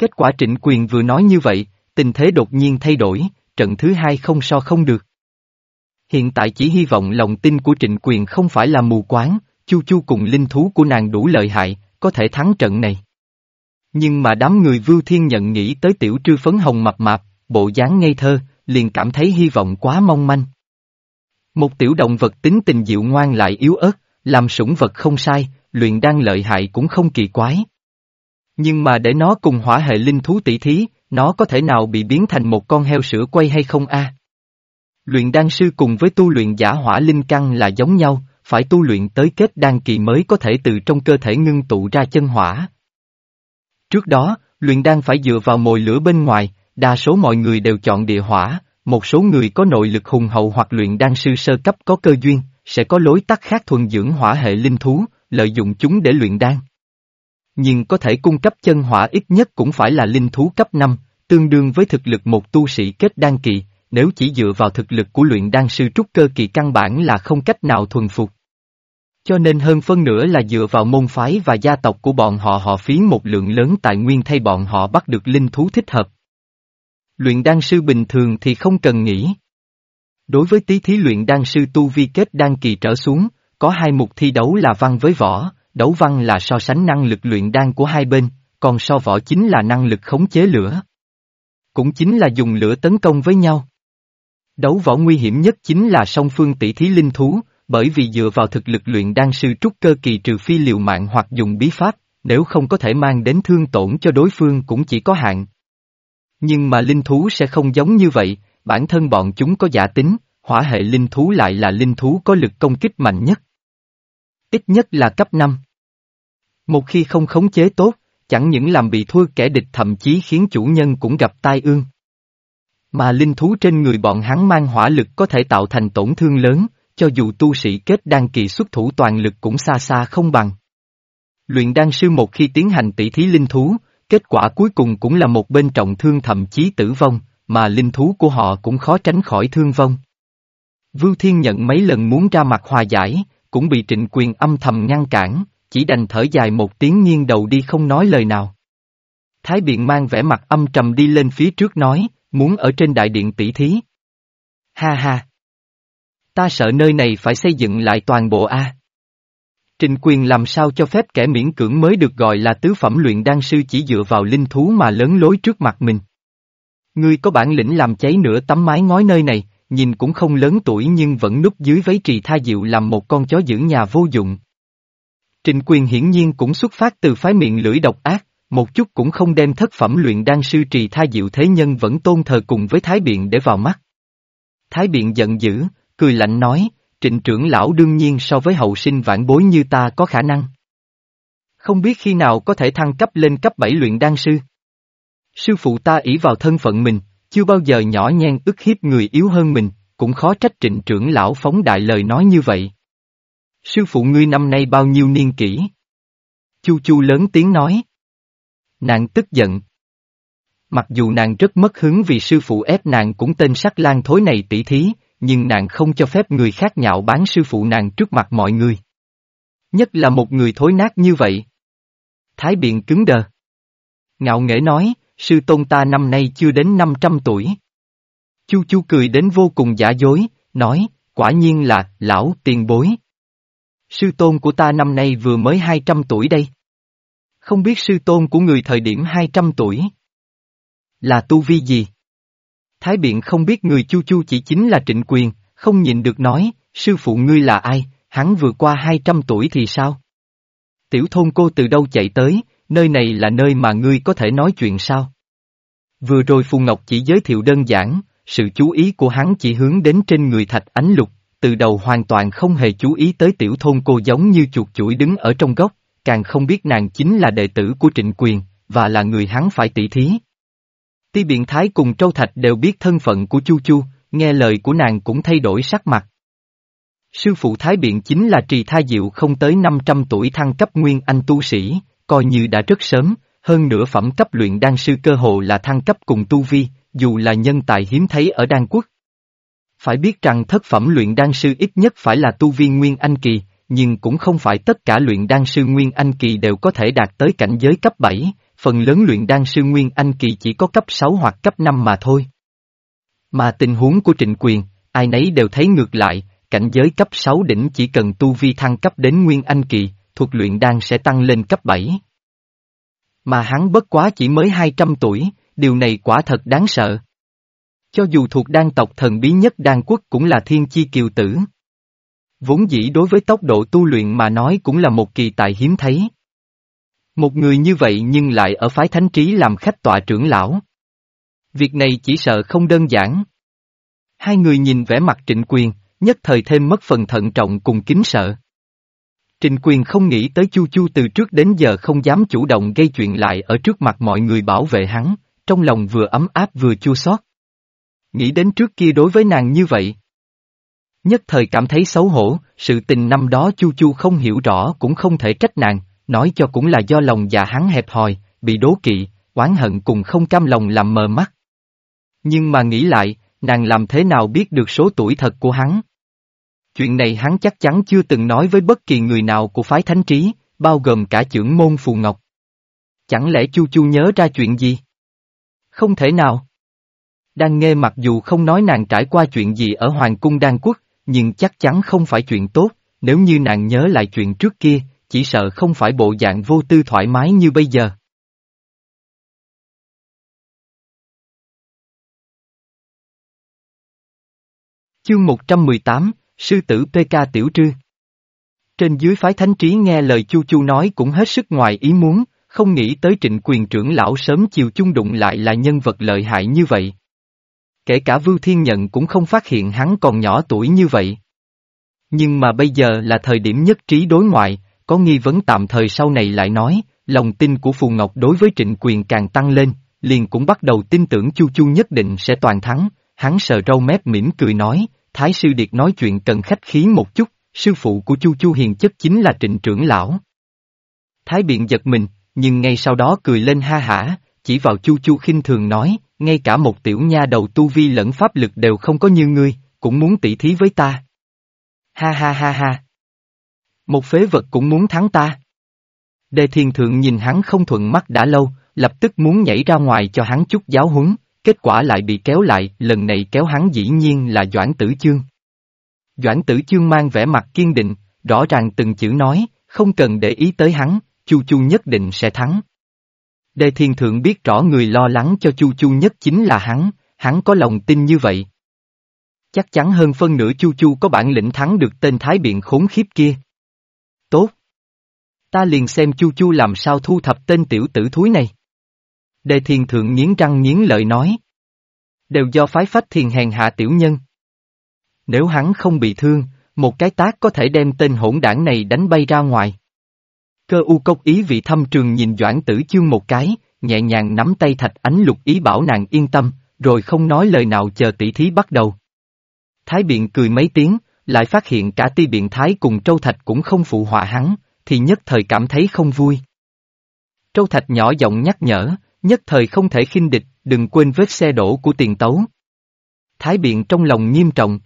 Speaker 1: Kết quả trịnh quyền vừa nói như vậy, tình thế đột nhiên thay đổi, trận thứ hai không so không được. Hiện tại chỉ hy vọng lòng tin của trịnh quyền không phải là mù quáng, chu chu cùng linh thú của nàng đủ lợi hại, có thể thắng trận này. Nhưng mà đám người vưu thiên nhận nghĩ tới tiểu trư phấn hồng mập mạp, bộ dáng ngây thơ, liền cảm thấy hy vọng quá mong manh. Một tiểu động vật tính tình dịu ngoan lại yếu ớt, làm sủng vật không sai, luyện đang lợi hại cũng không kỳ quái. Nhưng mà để nó cùng hỏa hệ linh thú tỷ thí, nó có thể nào bị biến thành một con heo sữa quay hay không a? Luyện đan sư cùng với tu luyện giả hỏa linh căn là giống nhau, phải tu luyện tới kết đan kỳ mới có thể từ trong cơ thể ngưng tụ ra chân hỏa. Trước đó, luyện đan phải dựa vào mồi lửa bên ngoài, đa số mọi người đều chọn địa hỏa, một số người có nội lực hùng hậu hoặc luyện đan sư sơ cấp có cơ duyên, sẽ có lối tắt khác thuần dưỡng hỏa hệ linh thú, lợi dụng chúng để luyện đan. Nhưng có thể cung cấp chân hỏa ít nhất cũng phải là linh thú cấp 5, tương đương với thực lực một tu sĩ kết đan kỳ, nếu chỉ dựa vào thực lực của luyện đan sư trúc cơ kỳ căn bản là không cách nào thuần phục. Cho nên hơn phân nửa là dựa vào môn phái và gia tộc của bọn họ họ phí một lượng lớn tài nguyên thay bọn họ bắt được linh thú thích hợp. Luyện đan sư bình thường thì không cần nghĩ. Đối với tí thí luyện đan sư tu vi kết đan kỳ trở xuống, có hai mục thi đấu là văn với võ, đấu văn là so sánh năng lực luyện đan của hai bên, còn so võ chính là năng lực khống chế lửa. Cũng chính là dùng lửa tấn công với nhau. Đấu võ nguy hiểm nhất chính là song phương tỷ thí linh thú, bởi vì dựa vào thực lực luyện đan sư trúc cơ kỳ trừ phi liều mạng hoặc dùng bí pháp, nếu không có thể mang đến thương tổn cho đối phương cũng chỉ có hạn. Nhưng mà linh thú sẽ không giống như vậy, bản thân bọn chúng có giả tính, hỏa hệ linh thú lại là linh thú có lực công kích mạnh nhất. Ít nhất là cấp 5. Một khi không khống chế tốt, chẳng những làm bị thua kẻ địch thậm chí khiến chủ nhân cũng gặp tai ương. Mà linh thú trên người bọn hắn mang hỏa lực có thể tạo thành tổn thương lớn, cho dù tu sĩ kết đan kỳ xuất thủ toàn lực cũng xa xa không bằng. Luyện đan sư một khi tiến hành tỷ thí linh thú, kết quả cuối cùng cũng là một bên trọng thương thậm chí tử vong, mà linh thú của họ cũng khó tránh khỏi thương vong. Vưu Thiên nhận mấy lần muốn ra mặt hòa giải, cũng bị trịnh quyền âm thầm ngăn cản, chỉ đành thở dài một tiếng nghiêng đầu đi không nói lời nào. Thái Biện mang vẻ mặt âm trầm đi lên phía trước nói, muốn ở trên đại điện tỷ thí. Ha ha! Ta sợ nơi này phải xây dựng lại toàn bộ A. Trình quyền làm sao cho phép kẻ miễn cưỡng mới được gọi là tứ phẩm luyện đan sư chỉ dựa vào linh thú mà lớn lối trước mặt mình. Ngươi có bản lĩnh làm cháy nửa tấm mái ngói nơi này, nhìn cũng không lớn tuổi nhưng vẫn núp dưới váy trì tha diệu làm một con chó giữ nhà vô dụng. Trình quyền hiển nhiên cũng xuất phát từ phái miệng lưỡi độc ác, một chút cũng không đem thất phẩm luyện đan sư trì tha diệu thế nhân vẫn tôn thờ cùng với Thái Biện để vào mắt. Thái Biện giận dữ, cười lạnh nói, trịnh trưởng lão đương nhiên so với hậu sinh vãn bối như ta có khả năng. Không biết khi nào có thể thăng cấp lên cấp 7 luyện đan sư. Sư phụ ta ỷ vào thân phận mình, chưa bao giờ nhỏ nhen ức hiếp người yếu hơn mình, cũng khó trách trịnh trưởng lão phóng đại lời nói như vậy. Sư phụ ngươi năm nay bao nhiêu niên kỷ? Chu chu lớn tiếng nói. Nàng tức giận. Mặc dù nàng rất mất hứng vì sư phụ ép nàng cũng tên sắc lan thối này tỷ thí, nhưng nàng không cho phép người khác nhạo bán sư phụ nàng trước mặt mọi người. Nhất là một người thối nát như vậy. Thái biện cứng đờ. Ngạo nghễ nói, sư tôn ta năm nay chưa đến 500 tuổi. Chu chu cười đến vô cùng giả dối, nói, quả nhiên là, lão, tiền bối. Sư tôn của ta năm nay vừa mới 200 tuổi đây. Không biết sư tôn của người thời điểm 200 tuổi. Là tu vi gì? Thái Biện không biết người Chu Chu chỉ chính là trịnh quyền, không nhịn được nói, sư phụ ngươi là ai, hắn vừa qua 200 tuổi thì sao? Tiểu thôn cô từ đâu chạy tới, nơi này là nơi mà ngươi có thể nói chuyện sao? Vừa rồi Phù Ngọc chỉ giới thiệu đơn giản, sự chú ý của hắn chỉ hướng đến trên người thạch ánh lục, từ đầu hoàn toàn không hề chú ý tới tiểu thôn cô giống như chuột chuỗi đứng ở trong góc, càng không biết nàng chính là đệ tử của trịnh quyền, và là người hắn phải tỷ thí. Ti biện thái cùng Trâu Thạch đều biết thân phận của Chu Chu, nghe lời của nàng cũng thay đổi sắc mặt. Sư phụ Thái Biện chính là trì tha diệu không tới 500 tuổi thăng cấp nguyên anh tu sĩ, coi như đã rất sớm, hơn nửa phẩm cấp luyện đan sư cơ hồ là thăng cấp cùng tu vi, dù là nhân tài hiếm thấy ở đan quốc. Phải biết rằng thất phẩm luyện đan sư ít nhất phải là tu viên nguyên anh kỳ, nhưng cũng không phải tất cả luyện đan sư nguyên anh kỳ đều có thể đạt tới cảnh giới cấp 7, phần lớn luyện đan sư Nguyên Anh Kỳ chỉ có cấp 6 hoặc cấp 5 mà thôi. Mà tình huống của trịnh quyền, ai nấy đều thấy ngược lại, cảnh giới cấp 6 đỉnh chỉ cần tu vi thăng cấp đến Nguyên Anh Kỳ, thuộc luyện đan sẽ tăng lên cấp 7. Mà hắn bất quá chỉ mới 200 tuổi, điều này quả thật đáng sợ. Cho dù thuộc đan tộc thần bí nhất đan quốc cũng là thiên chi kiều tử. Vốn dĩ đối với tốc độ tu luyện mà nói cũng là một kỳ tài hiếm thấy. Một người như vậy nhưng lại ở phái thánh trí làm khách tọa trưởng lão. Việc này chỉ sợ không đơn giản. Hai người nhìn vẻ mặt trịnh quyền, nhất thời thêm mất phần thận trọng cùng kính sợ. Trịnh quyền không nghĩ tới Chu Chu từ trước đến giờ không dám chủ động gây chuyện lại ở trước mặt mọi người bảo vệ hắn, trong lòng vừa ấm áp vừa chua xót. Nghĩ đến trước kia đối với nàng như vậy. Nhất thời cảm thấy xấu hổ, sự tình năm đó Chu Chu không hiểu rõ cũng không thể trách nàng, nói cho cũng là do lòng già hắn hẹp hòi, bị đố kỵ, oán hận cùng không cam lòng làm mờ mắt. Nhưng mà nghĩ lại, nàng làm thế nào biết được số tuổi thật của hắn? Chuyện này hắn chắc chắn chưa từng nói với bất kỳ người nào của phái thánh trí, bao gồm cả trưởng môn Phù Ngọc. Chẳng lẽ Chu Chu nhớ ra chuyện gì? Không thể nào. Đang nghe mặc dù không nói nàng trải qua chuyện gì ở Hoàng cung Đan Quốc, nhưng chắc chắn không phải chuyện tốt, nếu như nàng nhớ lại chuyện trước kia, chỉ sợ không phải bộ dạng vô tư thoải mái như bây giờ. Chương 118, Sư tử PK Tiểu Trư Trên dưới phái thánh trí nghe lời Chu Chu nói cũng hết sức ngoài ý muốn, không nghĩ tới trịnh quyền trưởng lão sớm chiều chung đụng lại là nhân vật lợi hại như vậy. Kể cả Vưu Thiên Nhận cũng không phát hiện hắn còn nhỏ tuổi như vậy. Nhưng mà bây giờ là thời điểm nhất trí đối ngoại, có nghi vấn tạm thời sau này lại nói, lòng tin của Phù Ngọc đối với trịnh quyền càng tăng lên, liền cũng bắt đầu tin tưởng Chu Chu nhất định sẽ toàn thắng, hắn sờ râu mép mỉm cười nói, Thái sư Điệt nói chuyện cần khách khí một chút, sư phụ của Chu Chu hiền chất chính là trịnh trưởng lão. Thái biện giật mình, nhưng ngay sau đó cười lên ha hả, chỉ vào Chu Chu khinh thường nói, ngay cả một tiểu nha đầu tu vi lẫn pháp lực đều không có như ngươi, cũng muốn tỉ thí với ta. Ha ha ha ha. Một phế vật cũng muốn thắng ta. Đề thiên thượng nhìn hắn không thuận mắt đã lâu, lập tức muốn nhảy ra ngoài cho hắn chút giáo huấn, kết quả lại bị kéo lại, lần này kéo hắn dĩ nhiên là Doãn Tử Chương. Doãn Tử Chương mang vẻ mặt kiên định, rõ ràng từng chữ nói, không cần để ý tới hắn, Chu Chu nhất định sẽ thắng. Đề Thiên Thượng biết rõ người lo lắng cho Chu Chu nhất chính là hắn, hắn có lòng tin như vậy. Chắc chắn hơn phân nửa Chu Chu có bản lĩnh thắng được tên Thái Biện khốn khiếp kia. Tốt. Ta liền xem Chu Chu làm sao thu thập tên tiểu tử thúi này. Đề Thiên Thượng nghiến răng nghiến lợi nói. Đều do phái phách thiền hèn hạ tiểu nhân. Nếu hắn không bị thương, một cái tác có thể đem tên hỗn đảng này đánh bay ra ngoài. Cơ u cốc ý vị thâm trường nhìn Doãn Tử Chương một cái, nhẹ nhàng nắm tay thạch ánh lục ý bảo nàng yên tâm, rồi không nói lời nào chờ tỷ thí bắt đầu. Thái biện cười mấy tiếng, lại phát hiện cả ti biện thái cùng Trâu Thạch cũng không phụ họa hắn, thì nhất thời cảm thấy không vui. Trâu Thạch nhỏ giọng nhắc nhở, nhất thời không thể khinh địch, đừng quên vết xe đổ của tiền tấu. Thái biện trong lòng nghiêm trọng.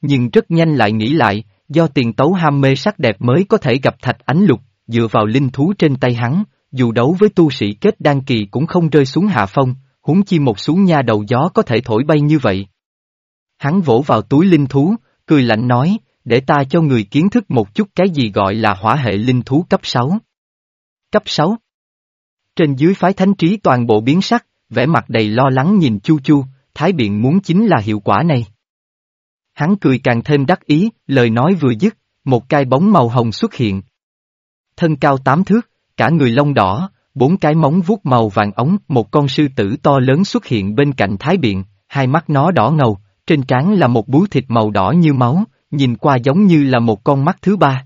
Speaker 1: Nhưng rất nhanh lại nghĩ lại, do tiền tấu ham mê sắc đẹp mới có thể gặp thạch ánh lục, dựa vào linh thú trên tay hắn, dù đấu với tu sĩ kết đan kỳ cũng không rơi xuống hạ phong, huống chi một xuống nha đầu gió có thể thổi bay như vậy. Hắn vỗ vào túi linh thú, cười lạnh nói, để ta cho người kiến thức một chút cái gì gọi là hỏa hệ linh thú cấp 6. Cấp 6 Trên dưới phái thánh trí toàn bộ biến sắc, vẻ mặt đầy lo lắng nhìn Chu Chu, Thái Biện muốn chính là hiệu quả này. Hắn cười càng thêm đắc ý, lời nói vừa dứt, một cái bóng màu hồng xuất hiện. Thân cao tám thước, cả người lông đỏ, bốn cái móng vuốt màu vàng ống, một con sư tử to lớn xuất hiện bên cạnh Thái Biện, hai mắt nó đỏ ngầu, trên trán là một búi thịt màu đỏ như máu, nhìn qua giống như là một con mắt thứ ba.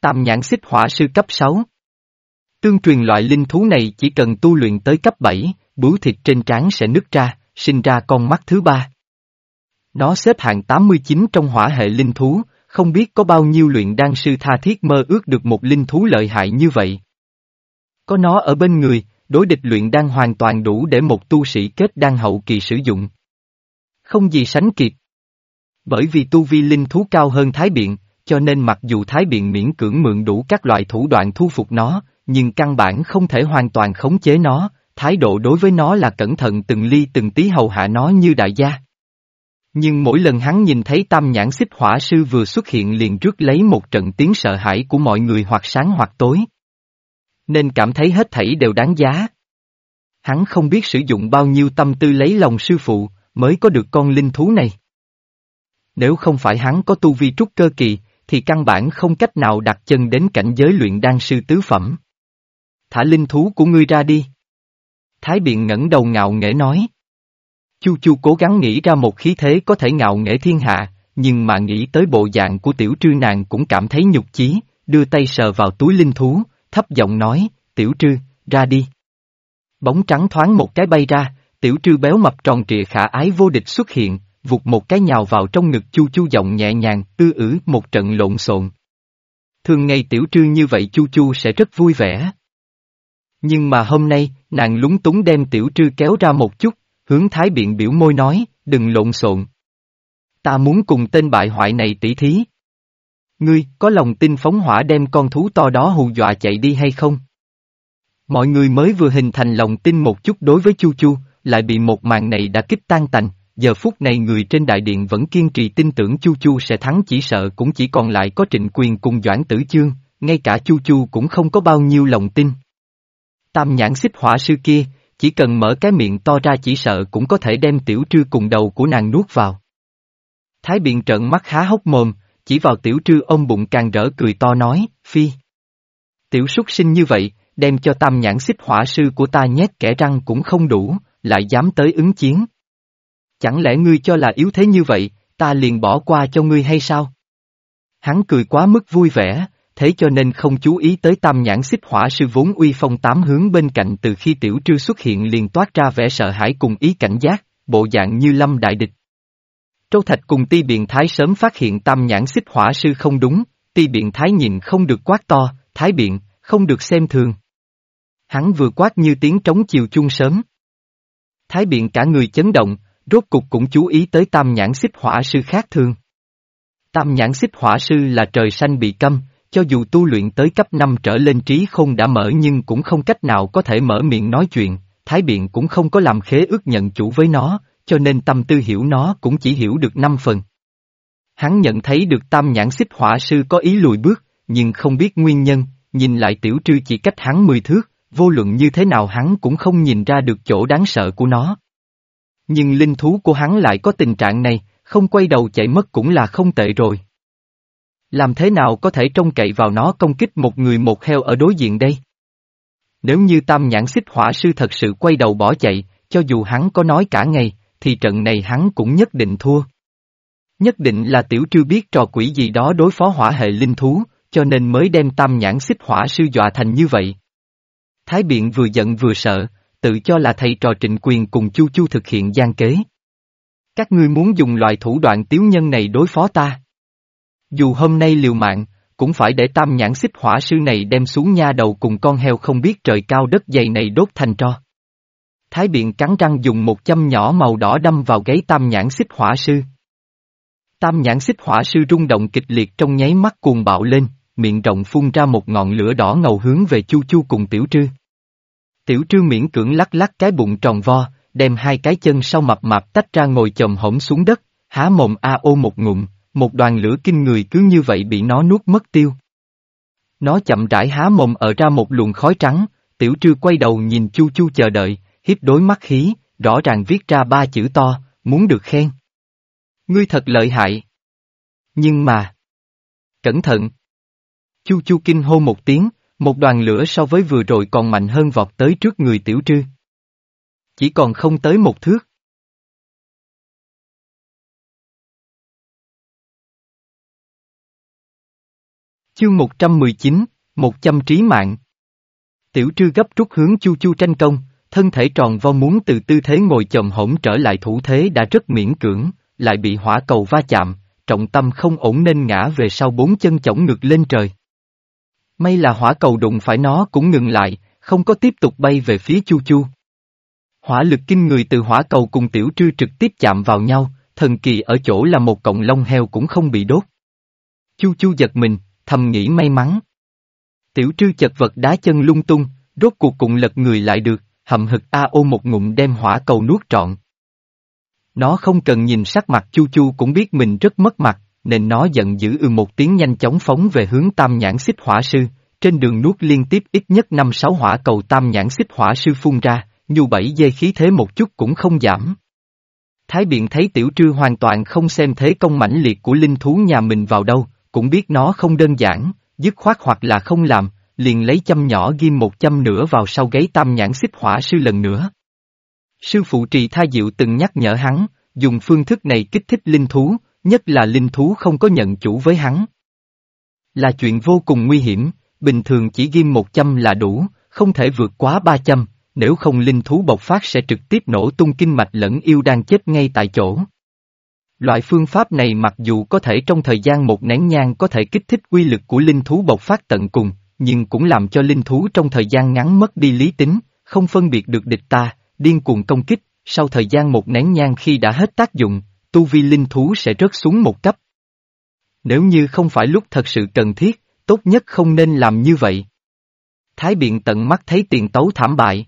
Speaker 1: Tam nhãn xích hỏa sư cấp 6 Tương truyền loại linh thú này chỉ cần tu luyện tới cấp 7, bướu thịt trên trán sẽ nứt ra, sinh ra con mắt thứ ba. Nó xếp hạng 89 trong hỏa hệ linh thú, không biết có bao nhiêu luyện đan sư tha thiết mơ ước được một linh thú lợi hại như vậy. Có nó ở bên người, đối địch luyện đan hoàn toàn đủ để một tu sĩ kết đan hậu kỳ sử dụng. Không gì sánh kịp. Bởi vì tu vi linh thú cao hơn Thái Biện, cho nên mặc dù Thái Biện miễn cưỡng mượn đủ các loại thủ đoạn thu phục nó, nhưng căn bản không thể hoàn toàn khống chế nó, thái độ đối với nó là cẩn thận từng ly từng tí hầu hạ nó như đại gia. Nhưng mỗi lần hắn nhìn thấy tam nhãn xích hỏa sư vừa xuất hiện liền rước lấy một trận tiếng sợ hãi của mọi người hoặc sáng hoặc tối. Nên cảm thấy hết thảy đều đáng giá. Hắn không biết sử dụng bao nhiêu tâm tư lấy lòng sư phụ, mới có được con linh thú này. Nếu không phải hắn có tu vi trúc cơ kỳ, thì căn bản không cách nào đặt chân đến cảnh giới luyện đan sư tứ phẩm. Thả linh thú của ngươi ra đi. Thái Biện ngẩng đầu ngạo nghễ nói. Chu Chu cố gắng nghĩ ra một khí thế có thể ngạo nghễ thiên hạ, nhưng mà nghĩ tới bộ dạng của tiểu trư nàng cũng cảm thấy nhục chí, đưa tay sờ vào túi linh thú, thấp giọng nói, tiểu trư, ra đi. Bóng trắng thoáng một cái bay ra, tiểu trư béo mập tròn trịa khả ái vô địch xuất hiện, vụt một cái nhào vào trong ngực chu chu giọng nhẹ nhàng, ư ử một trận lộn xộn. Thường ngày tiểu trư như vậy chu chu sẽ rất vui vẻ. Nhưng mà hôm nay, nàng lúng túng đem tiểu trư kéo ra một chút, hướng thái biện biểu môi nói, đừng lộn xộn. Ta muốn cùng tên bại hoại này tỉ thí. Ngươi, có lòng tin phóng hỏa đem con thú to đó hù dọa chạy đi hay không? Mọi người mới vừa hình thành lòng tin một chút đối với Chu Chu, lại bị một màn này đã kích tan tành, giờ phút này người trên đại điện vẫn kiên trì tin tưởng Chu Chu sẽ thắng chỉ sợ cũng chỉ còn lại có trịnh quyền cùng Doãn Tử Chương, ngay cả Chu Chu cũng không có bao nhiêu lòng tin. Tam nhãn xích hỏa sư kia, chỉ cần mở cái miệng to ra chỉ sợ cũng có thể đem tiểu trư cùng đầu của nàng nuốt vào. Thái biện trợn mắt há hốc mồm, chỉ vào tiểu trư ôm bụng càng rỡ cười to nói, phi. Tiểu súc sinh như vậy, đem cho tam nhãn xích hỏa sư của ta nhét kẻ răng cũng không đủ, lại dám tới ứng chiến. Chẳng lẽ ngươi cho là yếu thế như vậy, ta liền bỏ qua cho ngươi hay sao? Hắn cười quá mức vui vẻ, thế cho nên không chú ý tới tam nhãn xích hỏa sư vốn uy phong tám hướng bên cạnh từ khi tiểu trư xuất hiện liền toát ra vẻ sợ hãi cùng ý cảnh giác, bộ dạng như lâm đại địch. Trâu Thạch cùng ti biện thái sớm phát hiện tam nhãn xích hỏa sư không đúng, ti biện thái nhìn không được quát to, thái biện, không được xem thường. Hắn vừa quát như tiếng trống chiều chung sớm. Thái biện cả người chấn động, rốt cục cũng chú ý tới tam nhãn xích hỏa sư khác thường. Tam nhãn xích hỏa sư là trời xanh bị câm, cho dù tu luyện tới cấp 5 trở lên trí không đã mở nhưng cũng không cách nào có thể mở miệng nói chuyện, Thái Biện cũng không có làm khế ước nhận chủ với nó, cho nên tâm tư hiểu nó cũng chỉ hiểu được 5 phần. Hắn nhận thấy được tam nhãn xích hỏa sư có ý lùi bước, nhưng không biết nguyên nhân, nhìn lại tiểu trư chỉ cách hắn 10 thước, vô luận như thế nào hắn cũng không nhìn ra được chỗ đáng sợ của nó. Nhưng linh thú của hắn lại có tình trạng này, không quay đầu chạy mất cũng là không tệ rồi. Làm thế nào có thể trông cậy vào nó công kích một người một heo ở đối diện đây? Nếu như tam nhãn xích hỏa sư thật sự quay đầu bỏ chạy, cho dù hắn có nói cả ngày, thì trận này hắn cũng nhất định thua. Nhất định là tiểu trư biết trò quỷ gì đó đối phó hỏa hệ linh thú, cho nên mới đem tam nhãn xích hỏa sư dọa thành như vậy. Thái biện vừa giận vừa sợ, tự cho là thầy trò trịnh quyền cùng chu chu thực hiện gian kế. Các ngươi muốn dùng loại thủ đoạn tiếu nhân này đối phó ta. Dù hôm nay liều mạng, cũng phải để tam nhãn xích hỏa sư này đem xuống nha đầu cùng con heo không biết trời cao đất dày này đốt thành tro. Thái biện cắn răng dùng một châm nhỏ màu đỏ đâm vào gáy tam nhãn xích hỏa sư. Tam nhãn xích hỏa sư rung động kịch liệt trong nháy mắt cuồng bạo lên, miệng rộng phun ra một ngọn lửa đỏ ngầu hướng về chu chu cùng tiểu trư. Tiểu trư miễn cưỡng lắc lắc cái bụng tròn vo, đem hai cái chân sau mập mạp tách ra ngồi chồm hổm xuống đất, há mồm a ô một ngụm, một đoàn lửa kinh người cứ như vậy bị nó nuốt mất tiêu. Nó chậm rãi há mồm ở ra một luồng khói trắng, tiểu trư quay đầu nhìn chu chu chờ đợi, hiếp đối mắt khí, rõ ràng viết ra ba chữ to, muốn được khen. Ngươi thật lợi hại. Nhưng mà... Cẩn thận. Chu chu kinh hô một tiếng, một đoàn lửa so với vừa rồi còn mạnh hơn vọt tới trước người tiểu trư. Chỉ còn không tới một thước. Chương 119, một trăm trí mạng. Tiểu trư gấp rút hướng chu chu tranh công, thân thể tròn vo muốn từ tư thế ngồi chồm hổm trở lại thủ thế đã rất miễn cưỡng, lại bị hỏa cầu va chạm, trọng tâm không ổn nên ngã về sau bốn chân chổng ngược lên trời. May là hỏa cầu đụng phải nó cũng ngừng lại, không có tiếp tục bay về phía chu chu. Hỏa lực kinh người từ hỏa cầu cùng tiểu trư trực tiếp chạm vào nhau, thần kỳ ở chỗ là một cọng lông heo cũng không bị đốt. Chu chu giật mình, thầm nghĩ may mắn. Tiểu trư chật vật đá chân lung tung, rốt cuộc cùng lật người lại được, hầm hực a ô một ngụm đem hỏa cầu nuốt trọn. Nó không cần nhìn sắc mặt chu chu cũng biết mình rất mất mặt, nên nó giận dữ ư một tiếng nhanh chóng phóng về hướng tam nhãn xích hỏa sư, trên đường nuốt liên tiếp ít nhất năm sáu hỏa cầu tam nhãn xích hỏa sư phun ra, nhu bảy dây khí thế một chút cũng không giảm. Thái biện thấy tiểu trư hoàn toàn không xem thế công mãnh liệt của linh thú nhà mình vào đâu, cũng biết nó không đơn giản, dứt khoát hoặc là không làm, liền lấy châm nhỏ ghim một châm nữa vào sau gáy tam nhãn xích hỏa sư lần nữa. Sư phụ trì tha diệu từng nhắc nhở hắn, dùng phương thức này kích thích linh thú, nhất là linh thú không có nhận chủ với hắn. Là chuyện vô cùng nguy hiểm, bình thường chỉ ghim một châm là đủ, không thể vượt quá ba châm, nếu không linh thú bộc phát sẽ trực tiếp nổ tung kinh mạch lẫn yêu đang chết ngay tại chỗ. Loại phương pháp này mặc dù có thể trong thời gian một nén nhang có thể kích thích quy lực của linh thú bộc phát tận cùng, nhưng cũng làm cho linh thú trong thời gian ngắn mất đi lý tính, không phân biệt được địch ta, điên cuồng công kích, sau thời gian một nén nhang khi đã hết tác dụng, tu vi linh thú sẽ rớt xuống một cấp. Nếu như không phải lúc thật sự cần thiết, tốt nhất không nên làm như vậy. Thái biện tận mắt thấy tiền tấu thảm bại.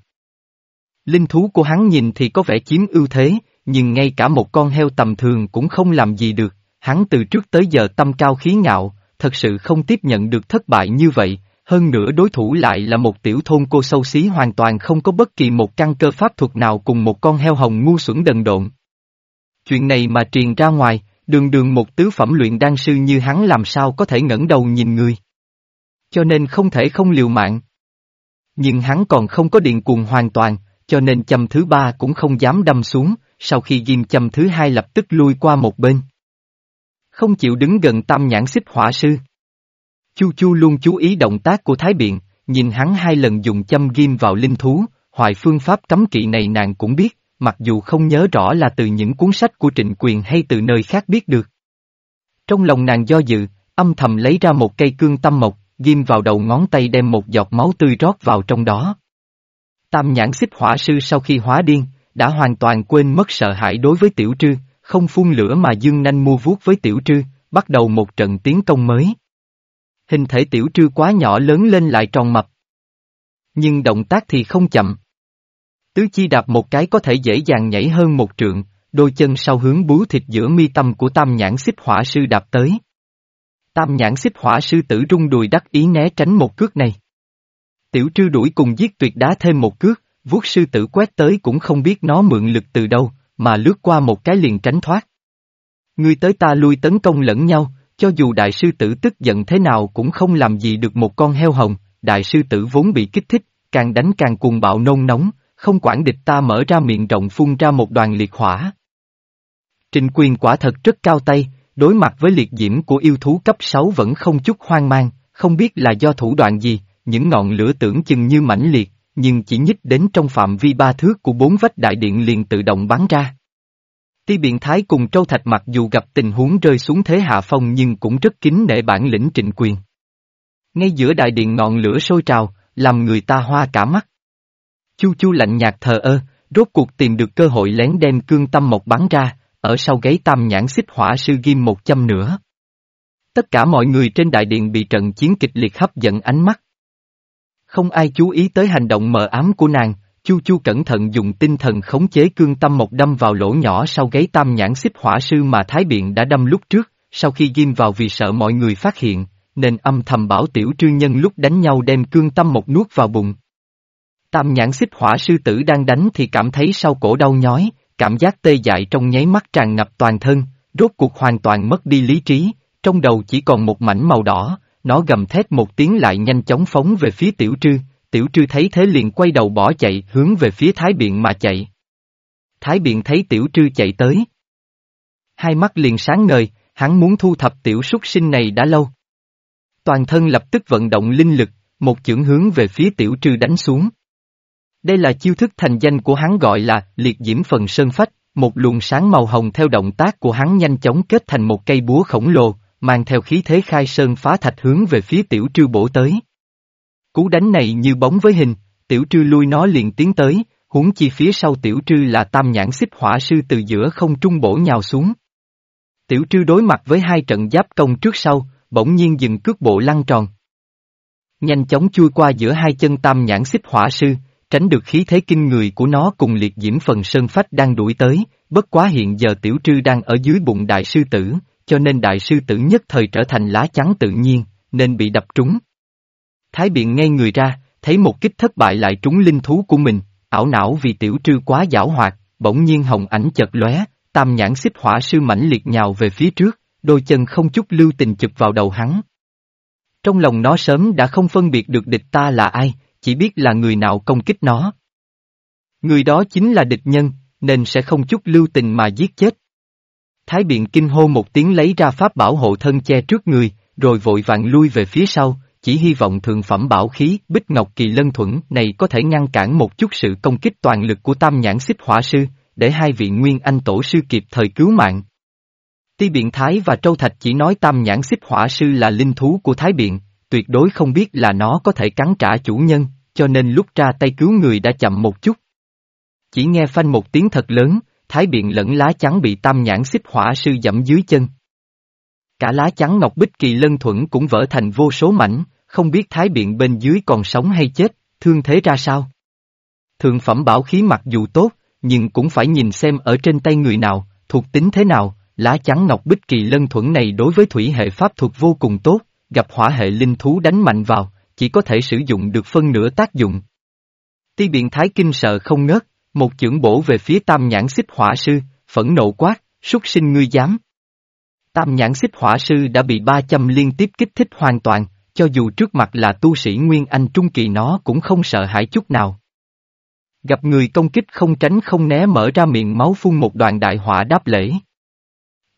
Speaker 1: Linh thú của hắn nhìn thì có vẻ chiếm ưu thế, nhưng ngay cả một con heo tầm thường cũng không làm gì được, hắn từ trước tới giờ tâm cao khí ngạo, thật sự không tiếp nhận được thất bại như vậy, hơn nữa đối thủ lại là một tiểu thôn cô sâu xí hoàn toàn không có bất kỳ một căn cơ pháp thuật nào cùng một con heo hồng ngu xuẩn đần độn. Chuyện này mà truyền ra ngoài, đường đường một tứ phẩm luyện đan sư như hắn làm sao có thể ngẩng đầu nhìn người. Cho nên không thể không liều mạng. Nhưng hắn còn không có điện cuồng hoàn toàn, cho nên châm thứ ba cũng không dám đâm xuống, sau khi ghim châm thứ hai lập tức lui qua một bên. Không chịu đứng gần tam nhãn xích hỏa sư. Chu Chu luôn chú ý động tác của Thái Biện, nhìn hắn hai lần dùng châm ghim vào linh thú, hoài phương pháp cấm kỵ này nàng cũng biết, mặc dù không nhớ rõ là từ những cuốn sách của trịnh quyền hay từ nơi khác biết được. Trong lòng nàng do dự, âm thầm lấy ra một cây cương tâm mộc, ghim vào đầu ngón tay đem một giọt máu tươi rót vào trong đó. Tam nhãn xích hỏa sư sau khi hóa điên, đã hoàn toàn quên mất sợ hãi đối với tiểu trư, không phun lửa mà dương nanh mua vuốt với tiểu trư, bắt đầu một trận tiến công mới. Hình thể tiểu trư quá nhỏ lớn lên lại tròn mập. Nhưng động tác thì không chậm. Tứ chi đạp một cái có thể dễ dàng nhảy hơn một trượng, đôi chân sau hướng bú thịt giữa mi tâm của tam nhãn xích hỏa sư đạp tới. Tam nhãn xích hỏa sư tử rung đùi đắc ý né tránh một cước này. Tiểu trư đuổi cùng giết tuyệt đá thêm một cước, vuốt sư tử quét tới cũng không biết nó mượn lực từ đâu, mà lướt qua một cái liền tránh thoát. Ngươi tới ta lui tấn công lẫn nhau, cho dù đại sư tử tức giận thế nào cũng không làm gì được một con heo hồng, đại sư tử vốn bị kích thích, càng đánh càng cuồng bạo nôn nóng, không quản địch ta mở ra miệng rộng phun ra một đoàn liệt hỏa. Trình quyền quả thật rất cao tay, đối mặt với liệt diễm của yêu thú cấp 6 vẫn không chút hoang mang, không biết là do thủ đoạn gì, những ngọn lửa tưởng chừng như mãnh liệt, nhưng chỉ nhích đến trong phạm vi ba thước của bốn vách đại điện liền tự động bắn ra. Ti biện thái cùng Trâu Thạch mặc dù gặp tình huống rơi xuống thế hạ phong nhưng cũng rất kính nể bản lĩnh trịnh quyền. Ngay giữa đại điện ngọn lửa sôi trào, làm người ta hoa cả mắt. Chu chu lạnh nhạt thờ ơ, rốt cuộc tìm được cơ hội lén đem cương tâm mộc bắn ra, ở sau gáy tam nhãn xích hỏa sư ghim một châm nữa. Tất cả mọi người trên đại điện bị trận chiến kịch liệt hấp dẫn ánh mắt. Không ai chú ý tới hành động mờ ám của nàng, Chu Chu cẩn thận dùng tinh thần khống chế cương tâm một đâm vào lỗ nhỏ sau gáy tam nhãn xích hỏa sư mà Thái Biện đã đâm lúc trước, sau khi ghim vào vì sợ mọi người phát hiện, nên âm thầm bảo tiểu trư nhân lúc đánh nhau đem cương tâm một nuốt vào bụng. Tam nhãn xích hỏa sư tử đang đánh thì cảm thấy sau cổ đau nhói, cảm giác tê dại trong nháy mắt tràn ngập toàn thân, rốt cuộc hoàn toàn mất đi lý trí, trong đầu chỉ còn một mảnh màu đỏ, nó gầm thét một tiếng lại nhanh chóng phóng về phía tiểu trư, tiểu trư thấy thế liền quay đầu bỏ chạy hướng về phía Thái Biện mà chạy. Thái Biện thấy tiểu trư chạy tới. Hai mắt liền sáng ngời, hắn muốn thu thập tiểu súc sinh này đã lâu. Toàn thân lập tức vận động linh lực, một chưởng hướng về phía tiểu trư đánh xuống. Đây là chiêu thức thành danh của hắn gọi là liệt diễm phần sơn phách, một luồng sáng màu hồng theo động tác của hắn nhanh chóng kết thành một cây búa khổng lồ, mang theo khí thế khai sơn phá thạch hướng về phía tiểu trư bổ tới. Cú đánh này như bóng với hình, tiểu trư lui nó liền tiến tới, huống chi phía sau tiểu trư là tam nhãn xích hỏa sư từ giữa không trung bổ nhào xuống. Tiểu trư đối mặt với hai trận giáp công trước sau, bỗng nhiên dừng cước bộ lăn tròn. Nhanh chóng chui qua giữa hai chân tam nhãn xích hỏa sư, tránh được khí thế kinh người của nó cùng liệt diễm phần sơn phách đang đuổi tới, bất quá hiện giờ tiểu trư đang ở dưới bụng đại sư tử, cho nên đại sư tử nhất thời trở thành lá chắn tự nhiên, nên bị đập trúng. Thái biện ngay người ra, thấy một kích thất bại lại trúng linh thú của mình, ảo não vì tiểu trư quá giảo hoạt, bỗng nhiên hồng ảnh chợt lóe, tam nhãn xích hỏa sư mãnh liệt nhào về phía trước, đôi chân không chút lưu tình chụp vào đầu hắn. Trong lòng nó sớm đã không phân biệt được địch ta là ai, chỉ biết là người nào công kích nó. Người đó chính là địch nhân, nên sẽ không chút lưu tình mà giết chết. Thái biện kinh hô một tiếng lấy ra pháp bảo hộ thân che trước người, rồi vội vàng lui về phía sau, chỉ hy vọng thường phẩm bảo khí Bích Ngọc Kỳ Lân Thuẫn này có thể ngăn cản một chút sự công kích toàn lực của tam nhãn xích hỏa sư, để hai vị nguyên anh tổ sư kịp thời cứu mạng. Ti Biện Thái và Châu Thạch chỉ nói tam nhãn xích hỏa sư là linh thú của Thái Biện, tuyệt đối không biết là nó có thể cắn trả chủ nhân, cho nên lúc ra tay cứu người đã chậm một chút. Chỉ nghe phanh một tiếng thật lớn, Thái Biện lẫn lá trắng bị tam nhãn xích hỏa sư dẫm dưới chân. Cả lá trắng ngọc bích kỳ lân thuẫn cũng vỡ thành vô số mảnh, không biết Thái Biện bên dưới còn sống hay chết, thương thế ra sao. Thượng phẩm bảo khí mặc dù tốt, nhưng cũng phải nhìn xem ở trên tay người nào, thuộc tính thế nào, lá trắng ngọc bích kỳ lân thuẫn này đối với thủy hệ pháp thuật vô cùng tốt, gặp hỏa hệ linh thú đánh mạnh vào, chỉ có thể sử dụng được phân nửa tác dụng. Ti biện thái kinh sợ không ngớt, một chưởng bổ về phía tam nhãn xích hỏa sư, phẫn nộ quát, súc sinh ngươi dám. Tam nhãn xích hỏa sư đã bị 300 liên tiếp kích thích hoàn toàn, cho dù trước mặt là tu sĩ Nguyên Anh Trung Kỳ nó cũng không sợ hãi chút nào. Gặp người công kích không tránh không né mở ra miệng máu phun một đoạn đại hỏa đáp lễ.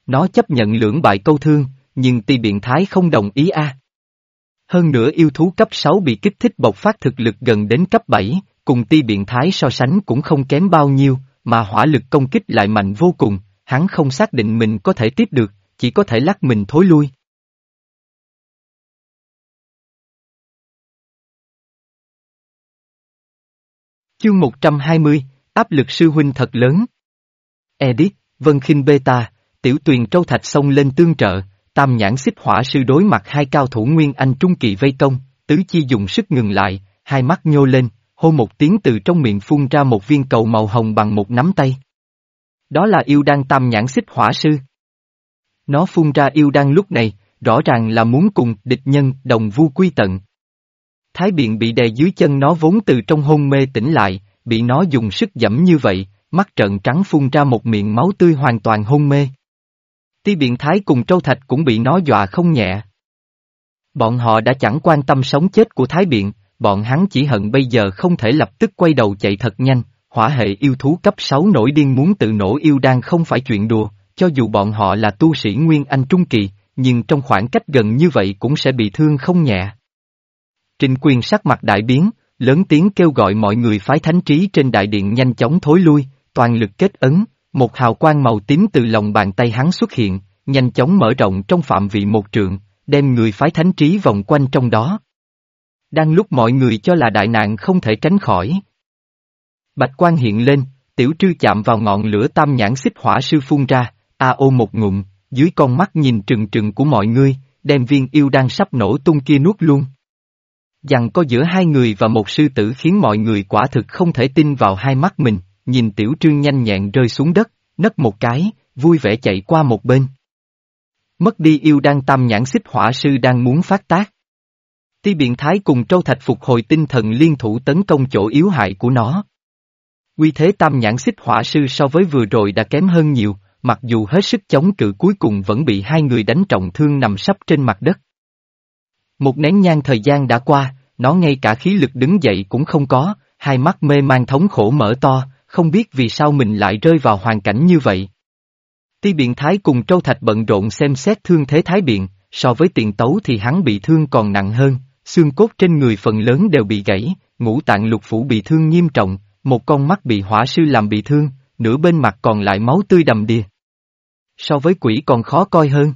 Speaker 1: Nó chấp nhận lưỡng bại câu thương, nhưng ti biện thái không đồng ý a. Hơn nữa yêu thú cấp 6 bị kích thích bộc phát thực lực gần đến cấp 7, cùng ti biện thái so sánh cũng không kém bao nhiêu, mà hỏa lực công kích lại mạnh vô cùng, hắn không xác định mình có thể tiếp được, chỉ có thể lắc mình thối lui. Chương 120, áp lực sư huynh thật lớn. Edit, Vân khinh Beta, Tiểu Tuyền Trâu Thạch xông lên tương trợ, Tam Nhãn xích hỏa sư đối mặt hai cao thủ Nguyên Anh Trung Kỳ vây công, tứ chi dùng sức ngừng lại, hai mắt nhô lên, hô một tiếng từ trong miệng phun ra một viên cầu màu hồng bằng một nắm tay. Đó là yêu đan Tam Nhãn xích hỏa sư. Nó phun ra yêu đan lúc này, rõ ràng là muốn cùng địch nhân đồng vu quy tận. Thái biện bị đè dưới chân nó vốn từ trong hôn mê tỉnh lại, bị nó dùng sức dẫm như vậy, mắt trợn trắng phun ra một miệng máu tươi hoàn toàn hôn mê. Ti biện thái cùng Trâu Thạch cũng bị nó dọa không nhẹ. Bọn họ đã chẳng quan tâm sống chết của Thái Biện, bọn hắn chỉ hận bây giờ không thể lập tức quay đầu chạy thật nhanh, hỏa hệ yêu thú cấp 6 nổi điên muốn tự nổ yêu đang không phải chuyện đùa, cho dù bọn họ là tu sĩ Nguyên Anh Trung Kỳ, nhưng trong khoảng cách gần như vậy cũng sẽ bị thương không nhẹ. Trịnh quyền sắc mặt đại biến, lớn tiếng kêu gọi mọi người phái thánh trí trên đại điện nhanh chóng thối lui, toàn lực kết ấn, một hào quang màu tím từ lòng bàn tay hắn xuất hiện, nhanh chóng mở rộng trong phạm vị một trượng, đem người phái thánh trí vòng quanh trong đó. Đang lúc mọi người cho là đại nạn không thể tránh khỏi. Bạch quang hiện lên, tiểu trư chạm vào ngọn lửa tam nhãn xích hỏa sư phun ra, a ô một ngụm, dưới con mắt nhìn trừng trừng của mọi người, đem viên yêu đang sắp nổ tung kia nuốt luôn. Dằn có giữa hai người và một sư tử khiến mọi người quả thực không thể tin vào hai mắt mình, nhìn tiểu trương nhanh nhẹn rơi xuống đất, nấc một cái, vui vẻ chạy qua một bên. Mất đi yêu đang tam nhãn xích hỏa sư đang muốn phát tác. Ti biện thái cùng trâu thạch phục hồi tinh thần liên thủ tấn công chỗ yếu hại của nó. Quy thế tam nhãn xích hỏa sư so với vừa rồi đã kém hơn nhiều, mặc dù hết sức chống cự cuối cùng vẫn bị hai người đánh trọng thương nằm sắp trên mặt đất. Một nén nhang thời gian đã qua, nó ngay cả khí lực đứng dậy cũng không có, hai mắt mê mang thống khổ mở to, không biết vì sao mình lại rơi vào hoàn cảnh như vậy. Ti biện thái cùng Trâu Thạch bận rộn xem xét thương thế thái biện, so với tiền tấu thì hắn bị thương còn nặng hơn, xương cốt trên người phần lớn đều bị gãy, ngũ tạng lục phủ bị thương nghiêm trọng, một con mắt bị hỏa sư làm bị thương, nửa bên mặt còn lại máu tươi đầm đìa. So với quỷ còn khó coi hơn.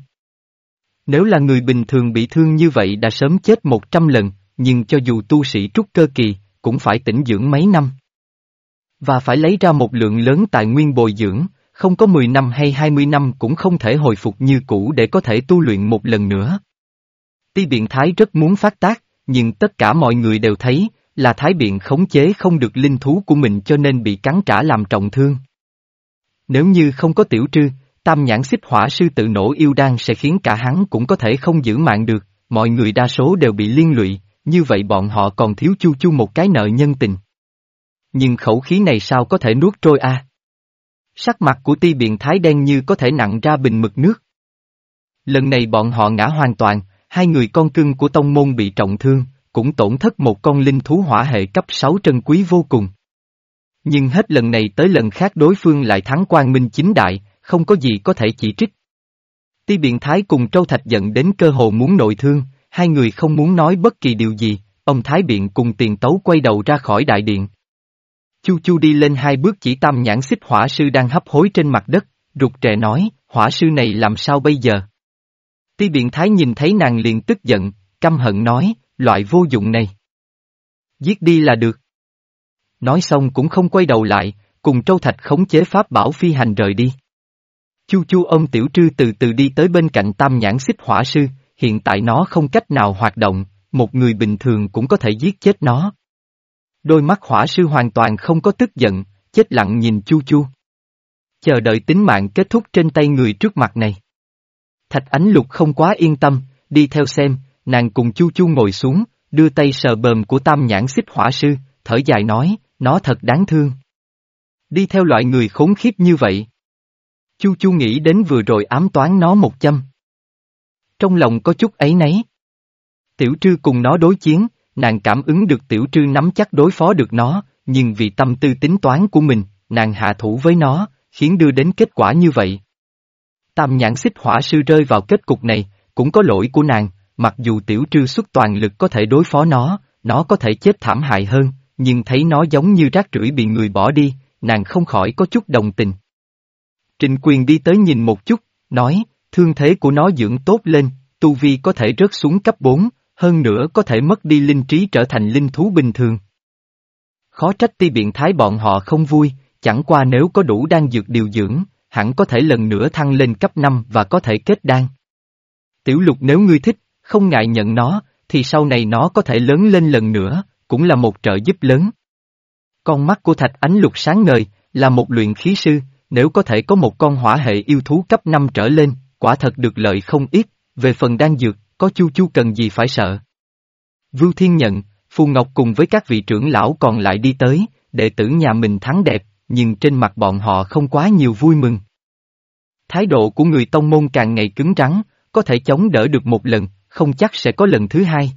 Speaker 1: Nếu là người bình thường bị thương như vậy đã sớm chết một trăm lần, nhưng cho dù tu sĩ trúc cơ kỳ, cũng phải tĩnh dưỡng mấy năm. Và phải lấy ra một lượng lớn tài nguyên bồi dưỡng, không có 10 năm hay 20 năm cũng không thể hồi phục như cũ để có thể tu luyện một lần nữa. Ti Biện Thái rất muốn phát tác, nhưng tất cả mọi người đều thấy, là Thái Biện khống chế không được linh thú của mình cho nên bị cắn trả làm trọng thương. Nếu như không có tiểu trư, tam nhãn xích hỏa sư tự nổ yêu đan sẽ khiến cả hắn cũng có thể không giữ mạng được, mọi người đa số đều bị liên lụy, như vậy bọn họ còn thiếu chu chu một cái nợ nhân tình. Nhưng khẩu khí này sao có thể nuốt trôi a? Sắc mặt của ti biện thái đen như có thể nặng ra bình mực nước. Lần này bọn họ ngã hoàn toàn, hai người con cưng của tông môn bị trọng thương, cũng tổn thất một con linh thú hỏa hệ cấp 6 trân quý vô cùng. Nhưng hết lần này tới lần khác đối phương lại thắng quang minh chính đại, không có gì có thể chỉ trích. Ti biện thái cùng Trâu Thạch giận đến cơ hồ muốn nội thương, hai người không muốn nói bất kỳ điều gì, ông Thái Biện cùng tiền tấu quay đầu ra khỏi đại điện. Chu Chu đi lên hai bước chỉ tam nhãn xích hỏa sư đang hấp hối trên mặt đất, rụt rè nói, hỏa sư này làm sao bây giờ? Ti biện thái nhìn thấy nàng liền tức giận, căm hận nói, loại vô dụng này. Giết đi là được. Nói xong cũng không quay đầu lại, cùng Trâu Thạch khống chế pháp bảo phi hành rời đi. Chu chu ông tiểu trư từ từ đi tới bên cạnh tam nhãn xích hỏa sư, hiện tại nó không cách nào hoạt động, một người bình thường cũng có thể giết chết nó. Đôi mắt hỏa sư hoàn toàn không có tức giận, chết lặng nhìn chu chu. Chờ đợi tính mạng kết thúc trên tay người trước mặt này. Thạch ánh lục không quá yên tâm, đi theo xem, nàng cùng chu chu ngồi xuống, đưa tay sờ bờm của tam nhãn xích hỏa sư, thở dài nói, nó thật đáng thương. Đi theo loại người khốn khiếp như vậy. Chu chu nghĩ đến vừa rồi ám toán nó một châm. Trong lòng có chút ấy nấy. Tiểu trư cùng nó đối chiến, nàng cảm ứng được tiểu trư nắm chắc đối phó được nó, nhưng vì tâm tư tính toán của mình, nàng hạ thủ với nó, khiến đưa đến kết quả như vậy. Tam nhãn xích hỏa sư rơi vào kết cục này, cũng có lỗi của nàng, mặc dù tiểu trư xuất toàn lực có thể đối phó nó, nó có thể chết thảm hại hơn, nhưng thấy nó giống như rác rưởi bị người bỏ đi, nàng không khỏi có chút đồng tình. Trình quyền đi tới nhìn một chút, nói, thương thế của nó dưỡng tốt lên, tu vi có thể rớt xuống cấp 4, hơn nữa có thể mất đi linh trí trở thành linh thú bình thường. Khó trách ti biện thái bọn họ không vui, chẳng qua nếu có đủ đan dược điều dưỡng, hẳn có thể lần nữa thăng lên cấp 5 và có thể kết đan. Tiểu lục nếu ngươi thích, không ngại nhận nó, thì sau này nó có thể lớn lên lần nữa, cũng là một trợ giúp lớn. Con mắt của thạch ánh lục sáng ngời, là một luyện khí sư, nếu có thể có một con hỏa hệ yêu thú cấp 5 trở lên, quả thật được lợi không ít, về phần đan dược, có chu chu cần gì phải sợ. Vưu Thiên nhận, Phù Ngọc cùng với các vị trưởng lão còn lại đi tới, đệ tử nhà mình thắng đẹp, nhưng trên mặt bọn họ không quá nhiều vui mừng. Thái độ của người tông môn càng ngày cứng rắn, có thể chống đỡ được một lần, không chắc sẽ có lần thứ hai.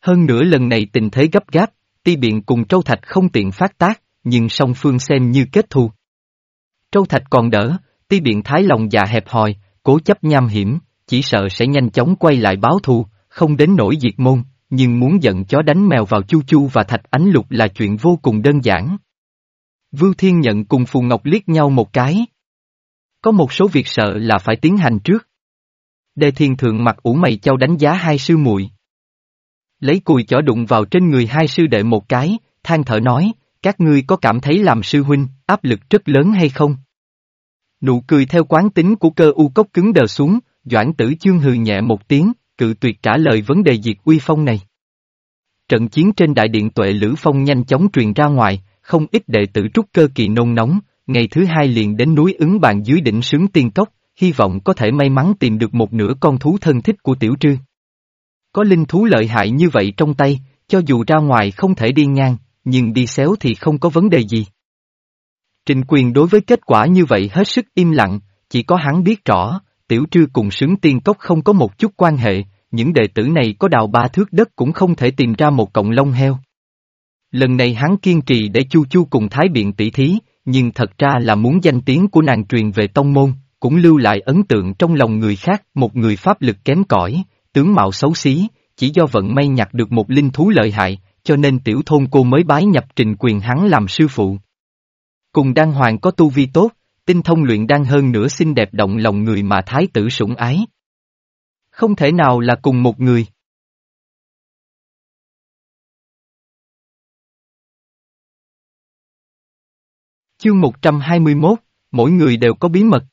Speaker 1: Hơn nữa lần này tình thế gấp gáp, ti biện cùng Trâu Thạch không tiện phát tác, nhưng song phương xem như kết thù. Trâu Thạch còn đỡ, ti biện thái lòng dạ hẹp hòi, cố chấp nham hiểm, chỉ sợ sẽ nhanh chóng quay lại báo thù, không đến nỗi diệt môn, nhưng muốn giận chó đánh mèo vào Chu Chu và Thạch Ánh Lục là chuyện vô cùng đơn giản. Vưu Thiên Nhận cùng Phù Ngọc liếc nhau một cái. Có một số việc sợ là phải tiến hành trước. Đề Thiên Thượng mặt ủ mày châu đánh giá hai sư muội. Lấy cùi chỏ đụng vào trên người hai sư đệ một cái, than thở nói, các ngươi có cảm thấy làm sư huynh, áp lực rất lớn hay không? Nụ cười theo quán tính của cơ u cốc cứng đờ xuống, Doãn tử chương hừ nhẹ một tiếng, cự tuyệt trả lời vấn đề diệt uy phong này. Trận chiến trên đại điện tuệ Lữ Phong nhanh chóng truyền ra ngoài, không ít đệ tử trúc cơ kỳ nôn nóng, ngày thứ hai liền đến núi ứng bàn dưới đỉnh sướng tiên cốc, hy vọng có thể may mắn tìm được một nửa con thú thân thích của tiểu trư. Có linh thú lợi hại như vậy trong tay, cho dù ra ngoài không thể đi ngang, nhưng đi xéo thì không có vấn đề gì. Trình quyền đối với kết quả như vậy hết sức im lặng, chỉ có hắn biết rõ, tiểu trư cùng sướng tiên cốc không có một chút quan hệ, những đệ tử này có đào ba thước đất cũng không thể tìm ra một cọng lông heo. Lần này hắn kiên trì để Chu Chu cùng Thái Biện tỷ thí, nhưng thật ra là muốn danh tiếng của nàng truyền về tông môn, cũng lưu lại ấn tượng trong lòng người khác, một người pháp lực kém cỏi, tướng mạo xấu xí, chỉ do vận may nhặt được một linh thú lợi hại, cho nên tiểu thôn cô mới bái nhập trình quyền hắn làm sư phụ. Cùng đăng hoàng có tu vi tốt, tinh thông luyện đan hơn nữa xinh đẹp động lòng người mà thái tử sủng ái. Không thể nào là cùng một người. Chương 121, mỗi người đều có bí mật.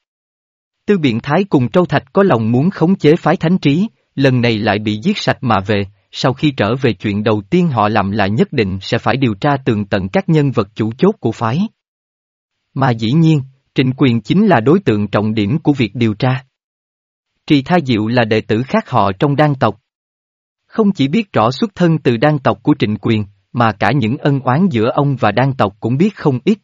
Speaker 1: Tư biện thái cùng Trâu Thạch có lòng muốn khống chế phái thánh trí, lần này lại bị giết sạch mà về, sau khi trở về chuyện đầu tiên họ làm là nhất định sẽ phải điều tra tường tận các nhân vật chủ chốt của phái. Mà dĩ nhiên, Trịnh Quyền chính là đối tượng trọng điểm của việc điều tra. Trì Tha Diệu là đệ tử khác họ trong đan tộc. Không chỉ biết rõ xuất thân từ đan tộc của Trịnh Quyền, mà cả những ân oán giữa ông và đan tộc cũng biết không ít.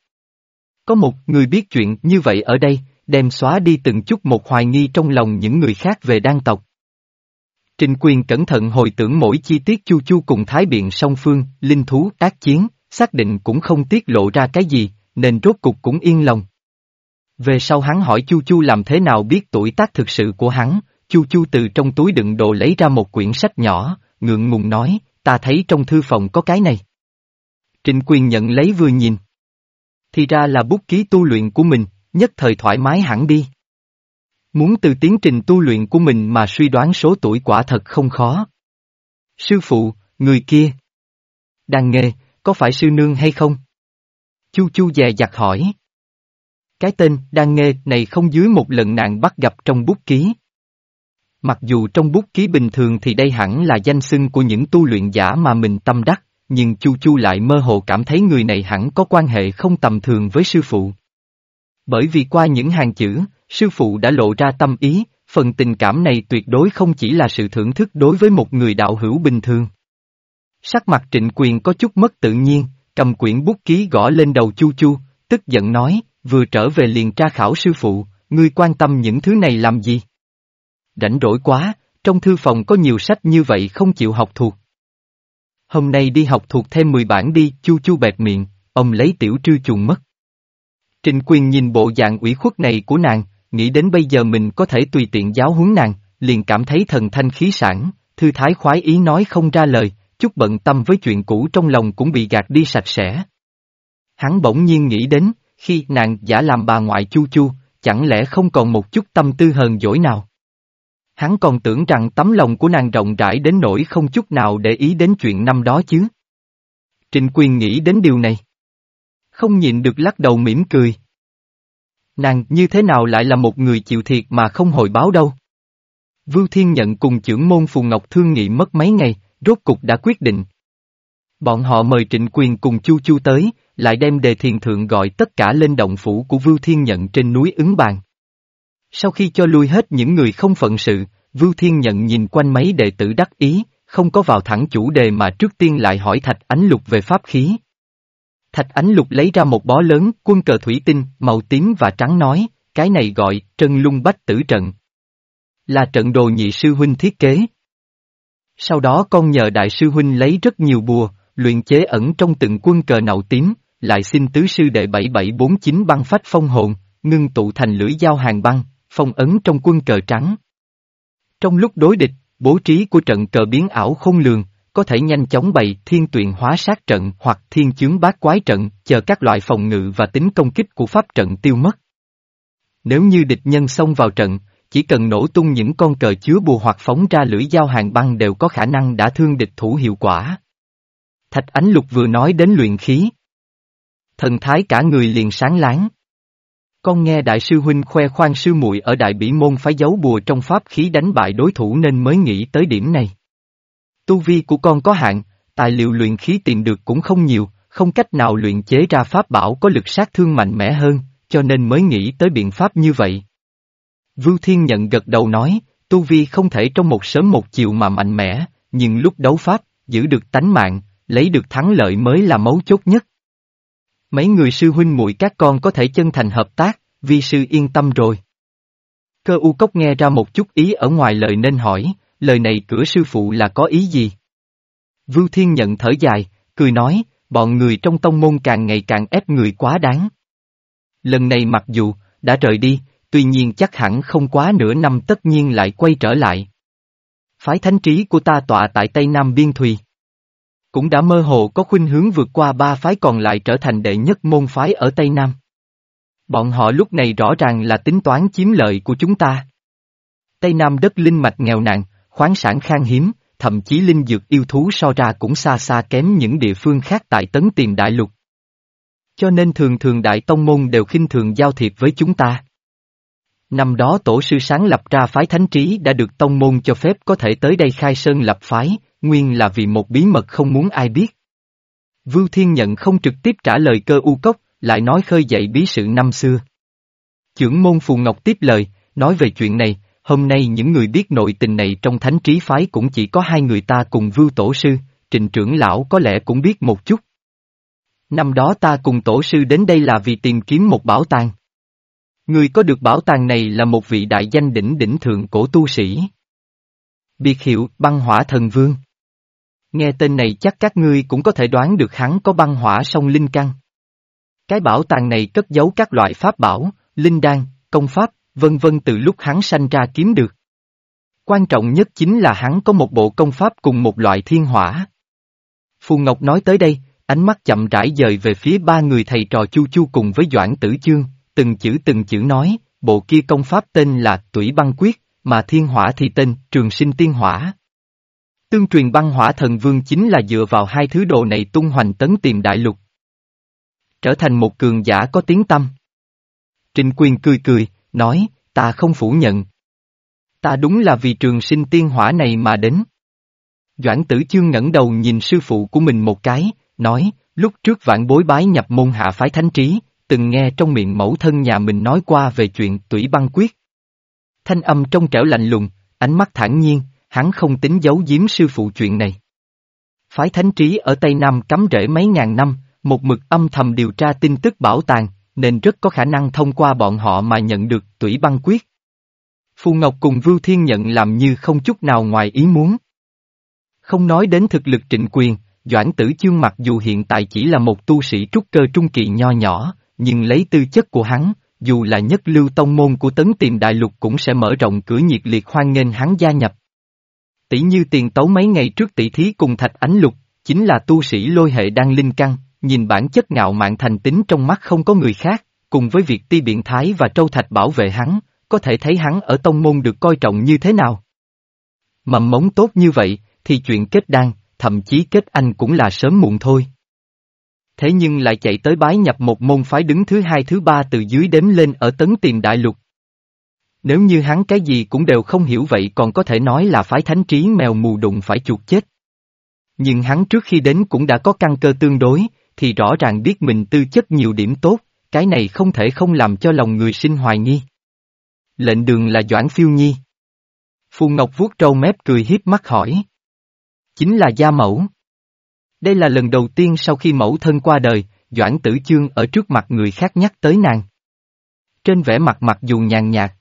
Speaker 1: Có một người biết chuyện như vậy ở đây, đem xóa đi từng chút một hoài nghi trong lòng những người khác về đan tộc. Trình quyền cẩn thận hồi tưởng mỗi chi tiết chu chu cùng thái biện song phương, linh thú, tác chiến, xác định cũng không tiết lộ ra cái gì, nên rốt cục cũng yên lòng. Về sau hắn hỏi Chu Chu làm thế nào biết tuổi tác thực sự của hắn, Chu Chu từ trong túi đựng đồ lấy ra một quyển sách nhỏ, ngượng ngùng nói, ta thấy trong thư phòng có cái này. Trịnh quyền nhận lấy vừa nhìn. Thì ra là bút ký tu luyện của mình, nhất thời thoải mái hẳn đi. Muốn từ tiến trình tu luyện của mình mà suy đoán số tuổi quả thật không khó. Sư phụ, người kia. Đang nghề, có phải sư nương hay không? Chu chu dè dặt hỏi. Cái tên đang nghe này không dưới một lần nạn bắt gặp trong bút ký. Mặc dù trong bút ký bình thường thì đây hẳn là danh xưng của những tu luyện giả mà mình tâm đắc, nhưng Chu Chu lại mơ hồ cảm thấy người này hẳn có quan hệ không tầm thường với sư phụ. Bởi vì qua những hàng chữ, sư phụ đã lộ ra tâm ý, phần tình cảm này tuyệt đối không chỉ là sự thưởng thức đối với một người đạo hữu bình thường. Sắc mặt trịnh quyền có chút mất tự nhiên, cầm quyển bút ký gõ lên đầu Chu Chu, tức giận nói, vừa trở về liền tra khảo sư phụ, ngươi quan tâm những thứ này làm gì? Rảnh rỗi quá, trong thư phòng có nhiều sách như vậy không chịu học thuộc. Hôm nay đi học thuộc thêm 10 bản đi, Chu Chu bẹt miệng, ông lấy tiểu trư chuồn mất. Trịnh quyền nhìn bộ dạng ủy khuất này của nàng, nghĩ đến bây giờ mình có thể tùy tiện giáo huấn nàng, liền cảm thấy thần thanh khí sản, thư thái khoái ý nói không ra lời, chút bận tâm với chuyện cũ trong lòng cũng bị gạt đi sạch sẽ. Hắn bỗng nhiên nghĩ đến, khi nàng giả làm bà ngoại chu chu, chẳng lẽ không còn một chút tâm tư hờn dỗi nào. Hắn còn tưởng rằng tấm lòng của nàng rộng rãi đến nỗi không chút nào để ý đến chuyện năm đó chứ. Trịnh quyền nghĩ đến điều này. Không nhịn được lắc đầu mỉm cười. Nàng như thế nào lại là một người chịu thiệt mà không hồi báo đâu. Vưu Thiên nhận cùng trưởng môn Phù Ngọc thương nghị mất mấy ngày, rốt cục đã quyết định. Bọn họ mời trịnh quyền cùng Chu Chu tới, lại đem đề thiền thượng gọi tất cả lên động phủ của Vưu Thiên nhận trên núi ứng bàn. Sau khi cho lui hết những người không phận sự, Vưu Thiên nhận nhìn quanh mấy đệ tử đắc ý, không có vào thẳng chủ đề mà trước tiên lại hỏi Thạch Ánh Lục về pháp khí. Thạch Ánh Lục lấy ra một bó lớn quân cờ thủy tinh, màu tím và trắng nói, cái này gọi Trân Lung Bách Tử Trận. Là trận đồ nhị sư huynh thiết kế. Sau đó con nhờ đại sư huynh lấy rất nhiều bùa, luyện chế ẩn trong từng quân cờ nậu tím, lại xin tứ sư đệ 7749 băng phách phong hồn, ngưng tụ thành lưỡi dao hàng băng, phong ấn trong quân cờ trắng. Trong lúc đối địch, bố trí của trận cờ biến ảo không lường, có thể nhanh chóng bày thiên tuyền hóa sát trận hoặc thiên chướng bát quái trận, chờ các loại phòng ngự và tính công kích của pháp trận tiêu mất. Nếu như địch nhân xông vào trận, chỉ cần nổ tung những con cờ chứa bùa hoặc phóng ra lưỡi dao hàng băng đều có khả năng đã thương địch thủ hiệu quả. Thạch Ánh Lục vừa nói đến luyện khí. Thần thái cả người liền sáng láng. Con nghe đại sư huynh khoe khoang sư muội ở đại bỉ môn phái giấu bùa trong pháp khí đánh bại đối thủ nên mới nghĩ tới điểm này. Tu vi của con có hạn, tài liệu luyện khí tìm được cũng không nhiều, không cách nào luyện chế ra pháp bảo có lực sát thương mạnh mẽ hơn, cho nên mới nghĩ tới biện pháp như vậy. Vưu Thiên nhận gật đầu nói, Tu Vi không thể trong một sớm một chiều mà mạnh mẽ, nhưng lúc đấu pháp, giữ được tánh mạng, lấy được thắng lợi mới là mấu chốt nhất. Mấy người sư huynh muội các con có thể chân thành hợp tác, vi sư yên tâm rồi. Cơ u cốc nghe ra một chút ý ở ngoài lời nên hỏi, lời này cửa sư phụ là có ý gì? Vưu Thiên nhận thở dài, cười nói, bọn người trong tông môn càng ngày càng ép người quá đáng. Lần này mặc dù, đã rời đi, tuy nhiên chắc hẳn không quá nửa năm tất nhiên lại quay trở lại. Phái thánh trí của ta tọa tại Tây Nam Biên Thùy. Cũng đã mơ hồ có khuynh hướng vượt qua ba phái còn lại trở thành đệ nhất môn phái ở Tây Nam. Bọn họ lúc này rõ ràng là tính toán chiếm lợi của chúng ta. Tây Nam đất linh mạch nghèo nàn, khoáng sản khan hiếm, thậm chí linh dược yêu thú so ra cũng xa xa kém những địa phương khác tại tấn tiền đại lục. Cho nên thường thường đại tông môn đều khinh thường giao thiệp với chúng ta. Năm đó tổ sư sáng lập ra phái thánh trí đã được tông môn cho phép có thể tới đây khai sơn lập phái, nguyên là vì một bí mật không muốn ai biết. Vưu Thiên Nhận không trực tiếp trả lời cơ u cốc, lại nói khơi dậy bí sự năm xưa. Chưởng môn Phù Ngọc tiếp lời, nói về chuyện này, hôm nay những người biết nội tình này trong thánh trí phái cũng chỉ có hai người ta cùng Vưu Tổ Sư, Trình trưởng lão có lẽ cũng biết một chút. Năm đó ta cùng Tổ Sư đến đây là vì tìm kiếm một bảo tàng. Người có được bảo tàng này là một vị đại danh đỉnh đỉnh thượng cổ tu sĩ. Biệt hiệu băng hỏa thần vương. Nghe tên này chắc các ngươi cũng có thể đoán được hắn có băng hỏa sông linh căn. Cái bảo tàng này cất giấu các loại pháp bảo, linh đan, công pháp, vân vân từ lúc hắn sanh ra kiếm được. Quan trọng nhất chính là hắn có một bộ công pháp cùng một loại thiên hỏa. Phù Ngọc nói tới đây, ánh mắt chậm rãi dời về phía ba người thầy trò Chu Chu cùng với Doãn Tử Chương, từng chữ từng chữ nói, bộ kia công pháp tên là Tủy Băng Quyết, mà thiên hỏa thì tên Trường Sinh Tiên Hỏa. Tương truyền băng hỏa thần vương chính là dựa vào hai thứ đồ này tung hoành tấn tìm đại lục. Trở thành một cường giả có tiếng tâm. Trịnh Quyền cười cười, nói, ta không phủ nhận. Ta đúng là vì trường sinh tiên hỏa này mà đến. Doãn tử chương ngẩng đầu nhìn sư phụ của mình một cái, nói, lúc trước vạn bối bái nhập môn hạ phái thánh trí, từng nghe trong miệng mẫu thân nhà mình nói qua về chuyện tủy băng quyết. Thanh âm trong trẻo lạnh lùng, ánh mắt thản nhiên, hắn không tính giấu giếm sư phụ chuyện này. Phái thánh trí ở Tây Nam cắm rễ mấy ngàn năm, một mực âm thầm điều tra tin tức bảo tàng, nên rất có khả năng thông qua bọn họ mà nhận được tủy băng quyết. Phù Ngọc cùng Vưu Thiên nhận làm như không chút nào ngoài ý muốn. Không nói đến thực lực trịnh quyền, Doãn Tử Chương mặc dù hiện tại chỉ là một tu sĩ trúc cơ trung kỳ nho nhỏ, nhưng lấy tư chất của hắn, dù là nhất lưu tông môn của tấn tiền đại lục cũng sẽ mở rộng cửa nhiệt liệt hoan nghênh hắn gia nhập. Tỷ như tiền tấu mấy ngày trước tỷ thí cùng thạch ánh lục, chính là tu sĩ lôi hệ đang linh căn, nhìn bản chất ngạo mạn thành tính trong mắt không có người khác, cùng với việc ti biện thái và trâu thạch bảo vệ hắn, có thể thấy hắn ở tông môn được coi trọng như thế nào. Mầm mống tốt như vậy, thì chuyện kết đan, thậm chí kết anh cũng là sớm muộn thôi. Thế nhưng lại chạy tới bái nhập một môn phái đứng thứ hai thứ ba từ dưới đếm lên ở tấn tiền đại lục. Nếu như hắn cái gì cũng đều không hiểu vậy còn có thể nói là phái thánh trí mèo mù đụng phải chuột chết. Nhưng hắn trước khi đến cũng đã có căn cơ tương đối, thì rõ ràng biết mình tư chất nhiều điểm tốt, cái này không thể không làm cho lòng người sinh hoài nghi. Lệnh đường là Doãn Phiêu Nhi. Phù Ngọc vuốt trâu mép cười hiếp mắt hỏi. Chính là gia mẫu. Đây là lần đầu tiên sau khi mẫu thân qua đời, Doãn Tử Chương ở trước mặt người khác nhắc tới nàng. Trên vẻ mặt mặc dù nhàn nhạt.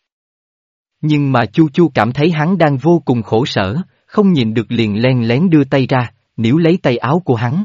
Speaker 1: Nhưng mà Chu Chu cảm thấy hắn đang vô cùng khổ sở, không nhìn được liền len lén đưa tay ra, níu lấy tay áo của hắn.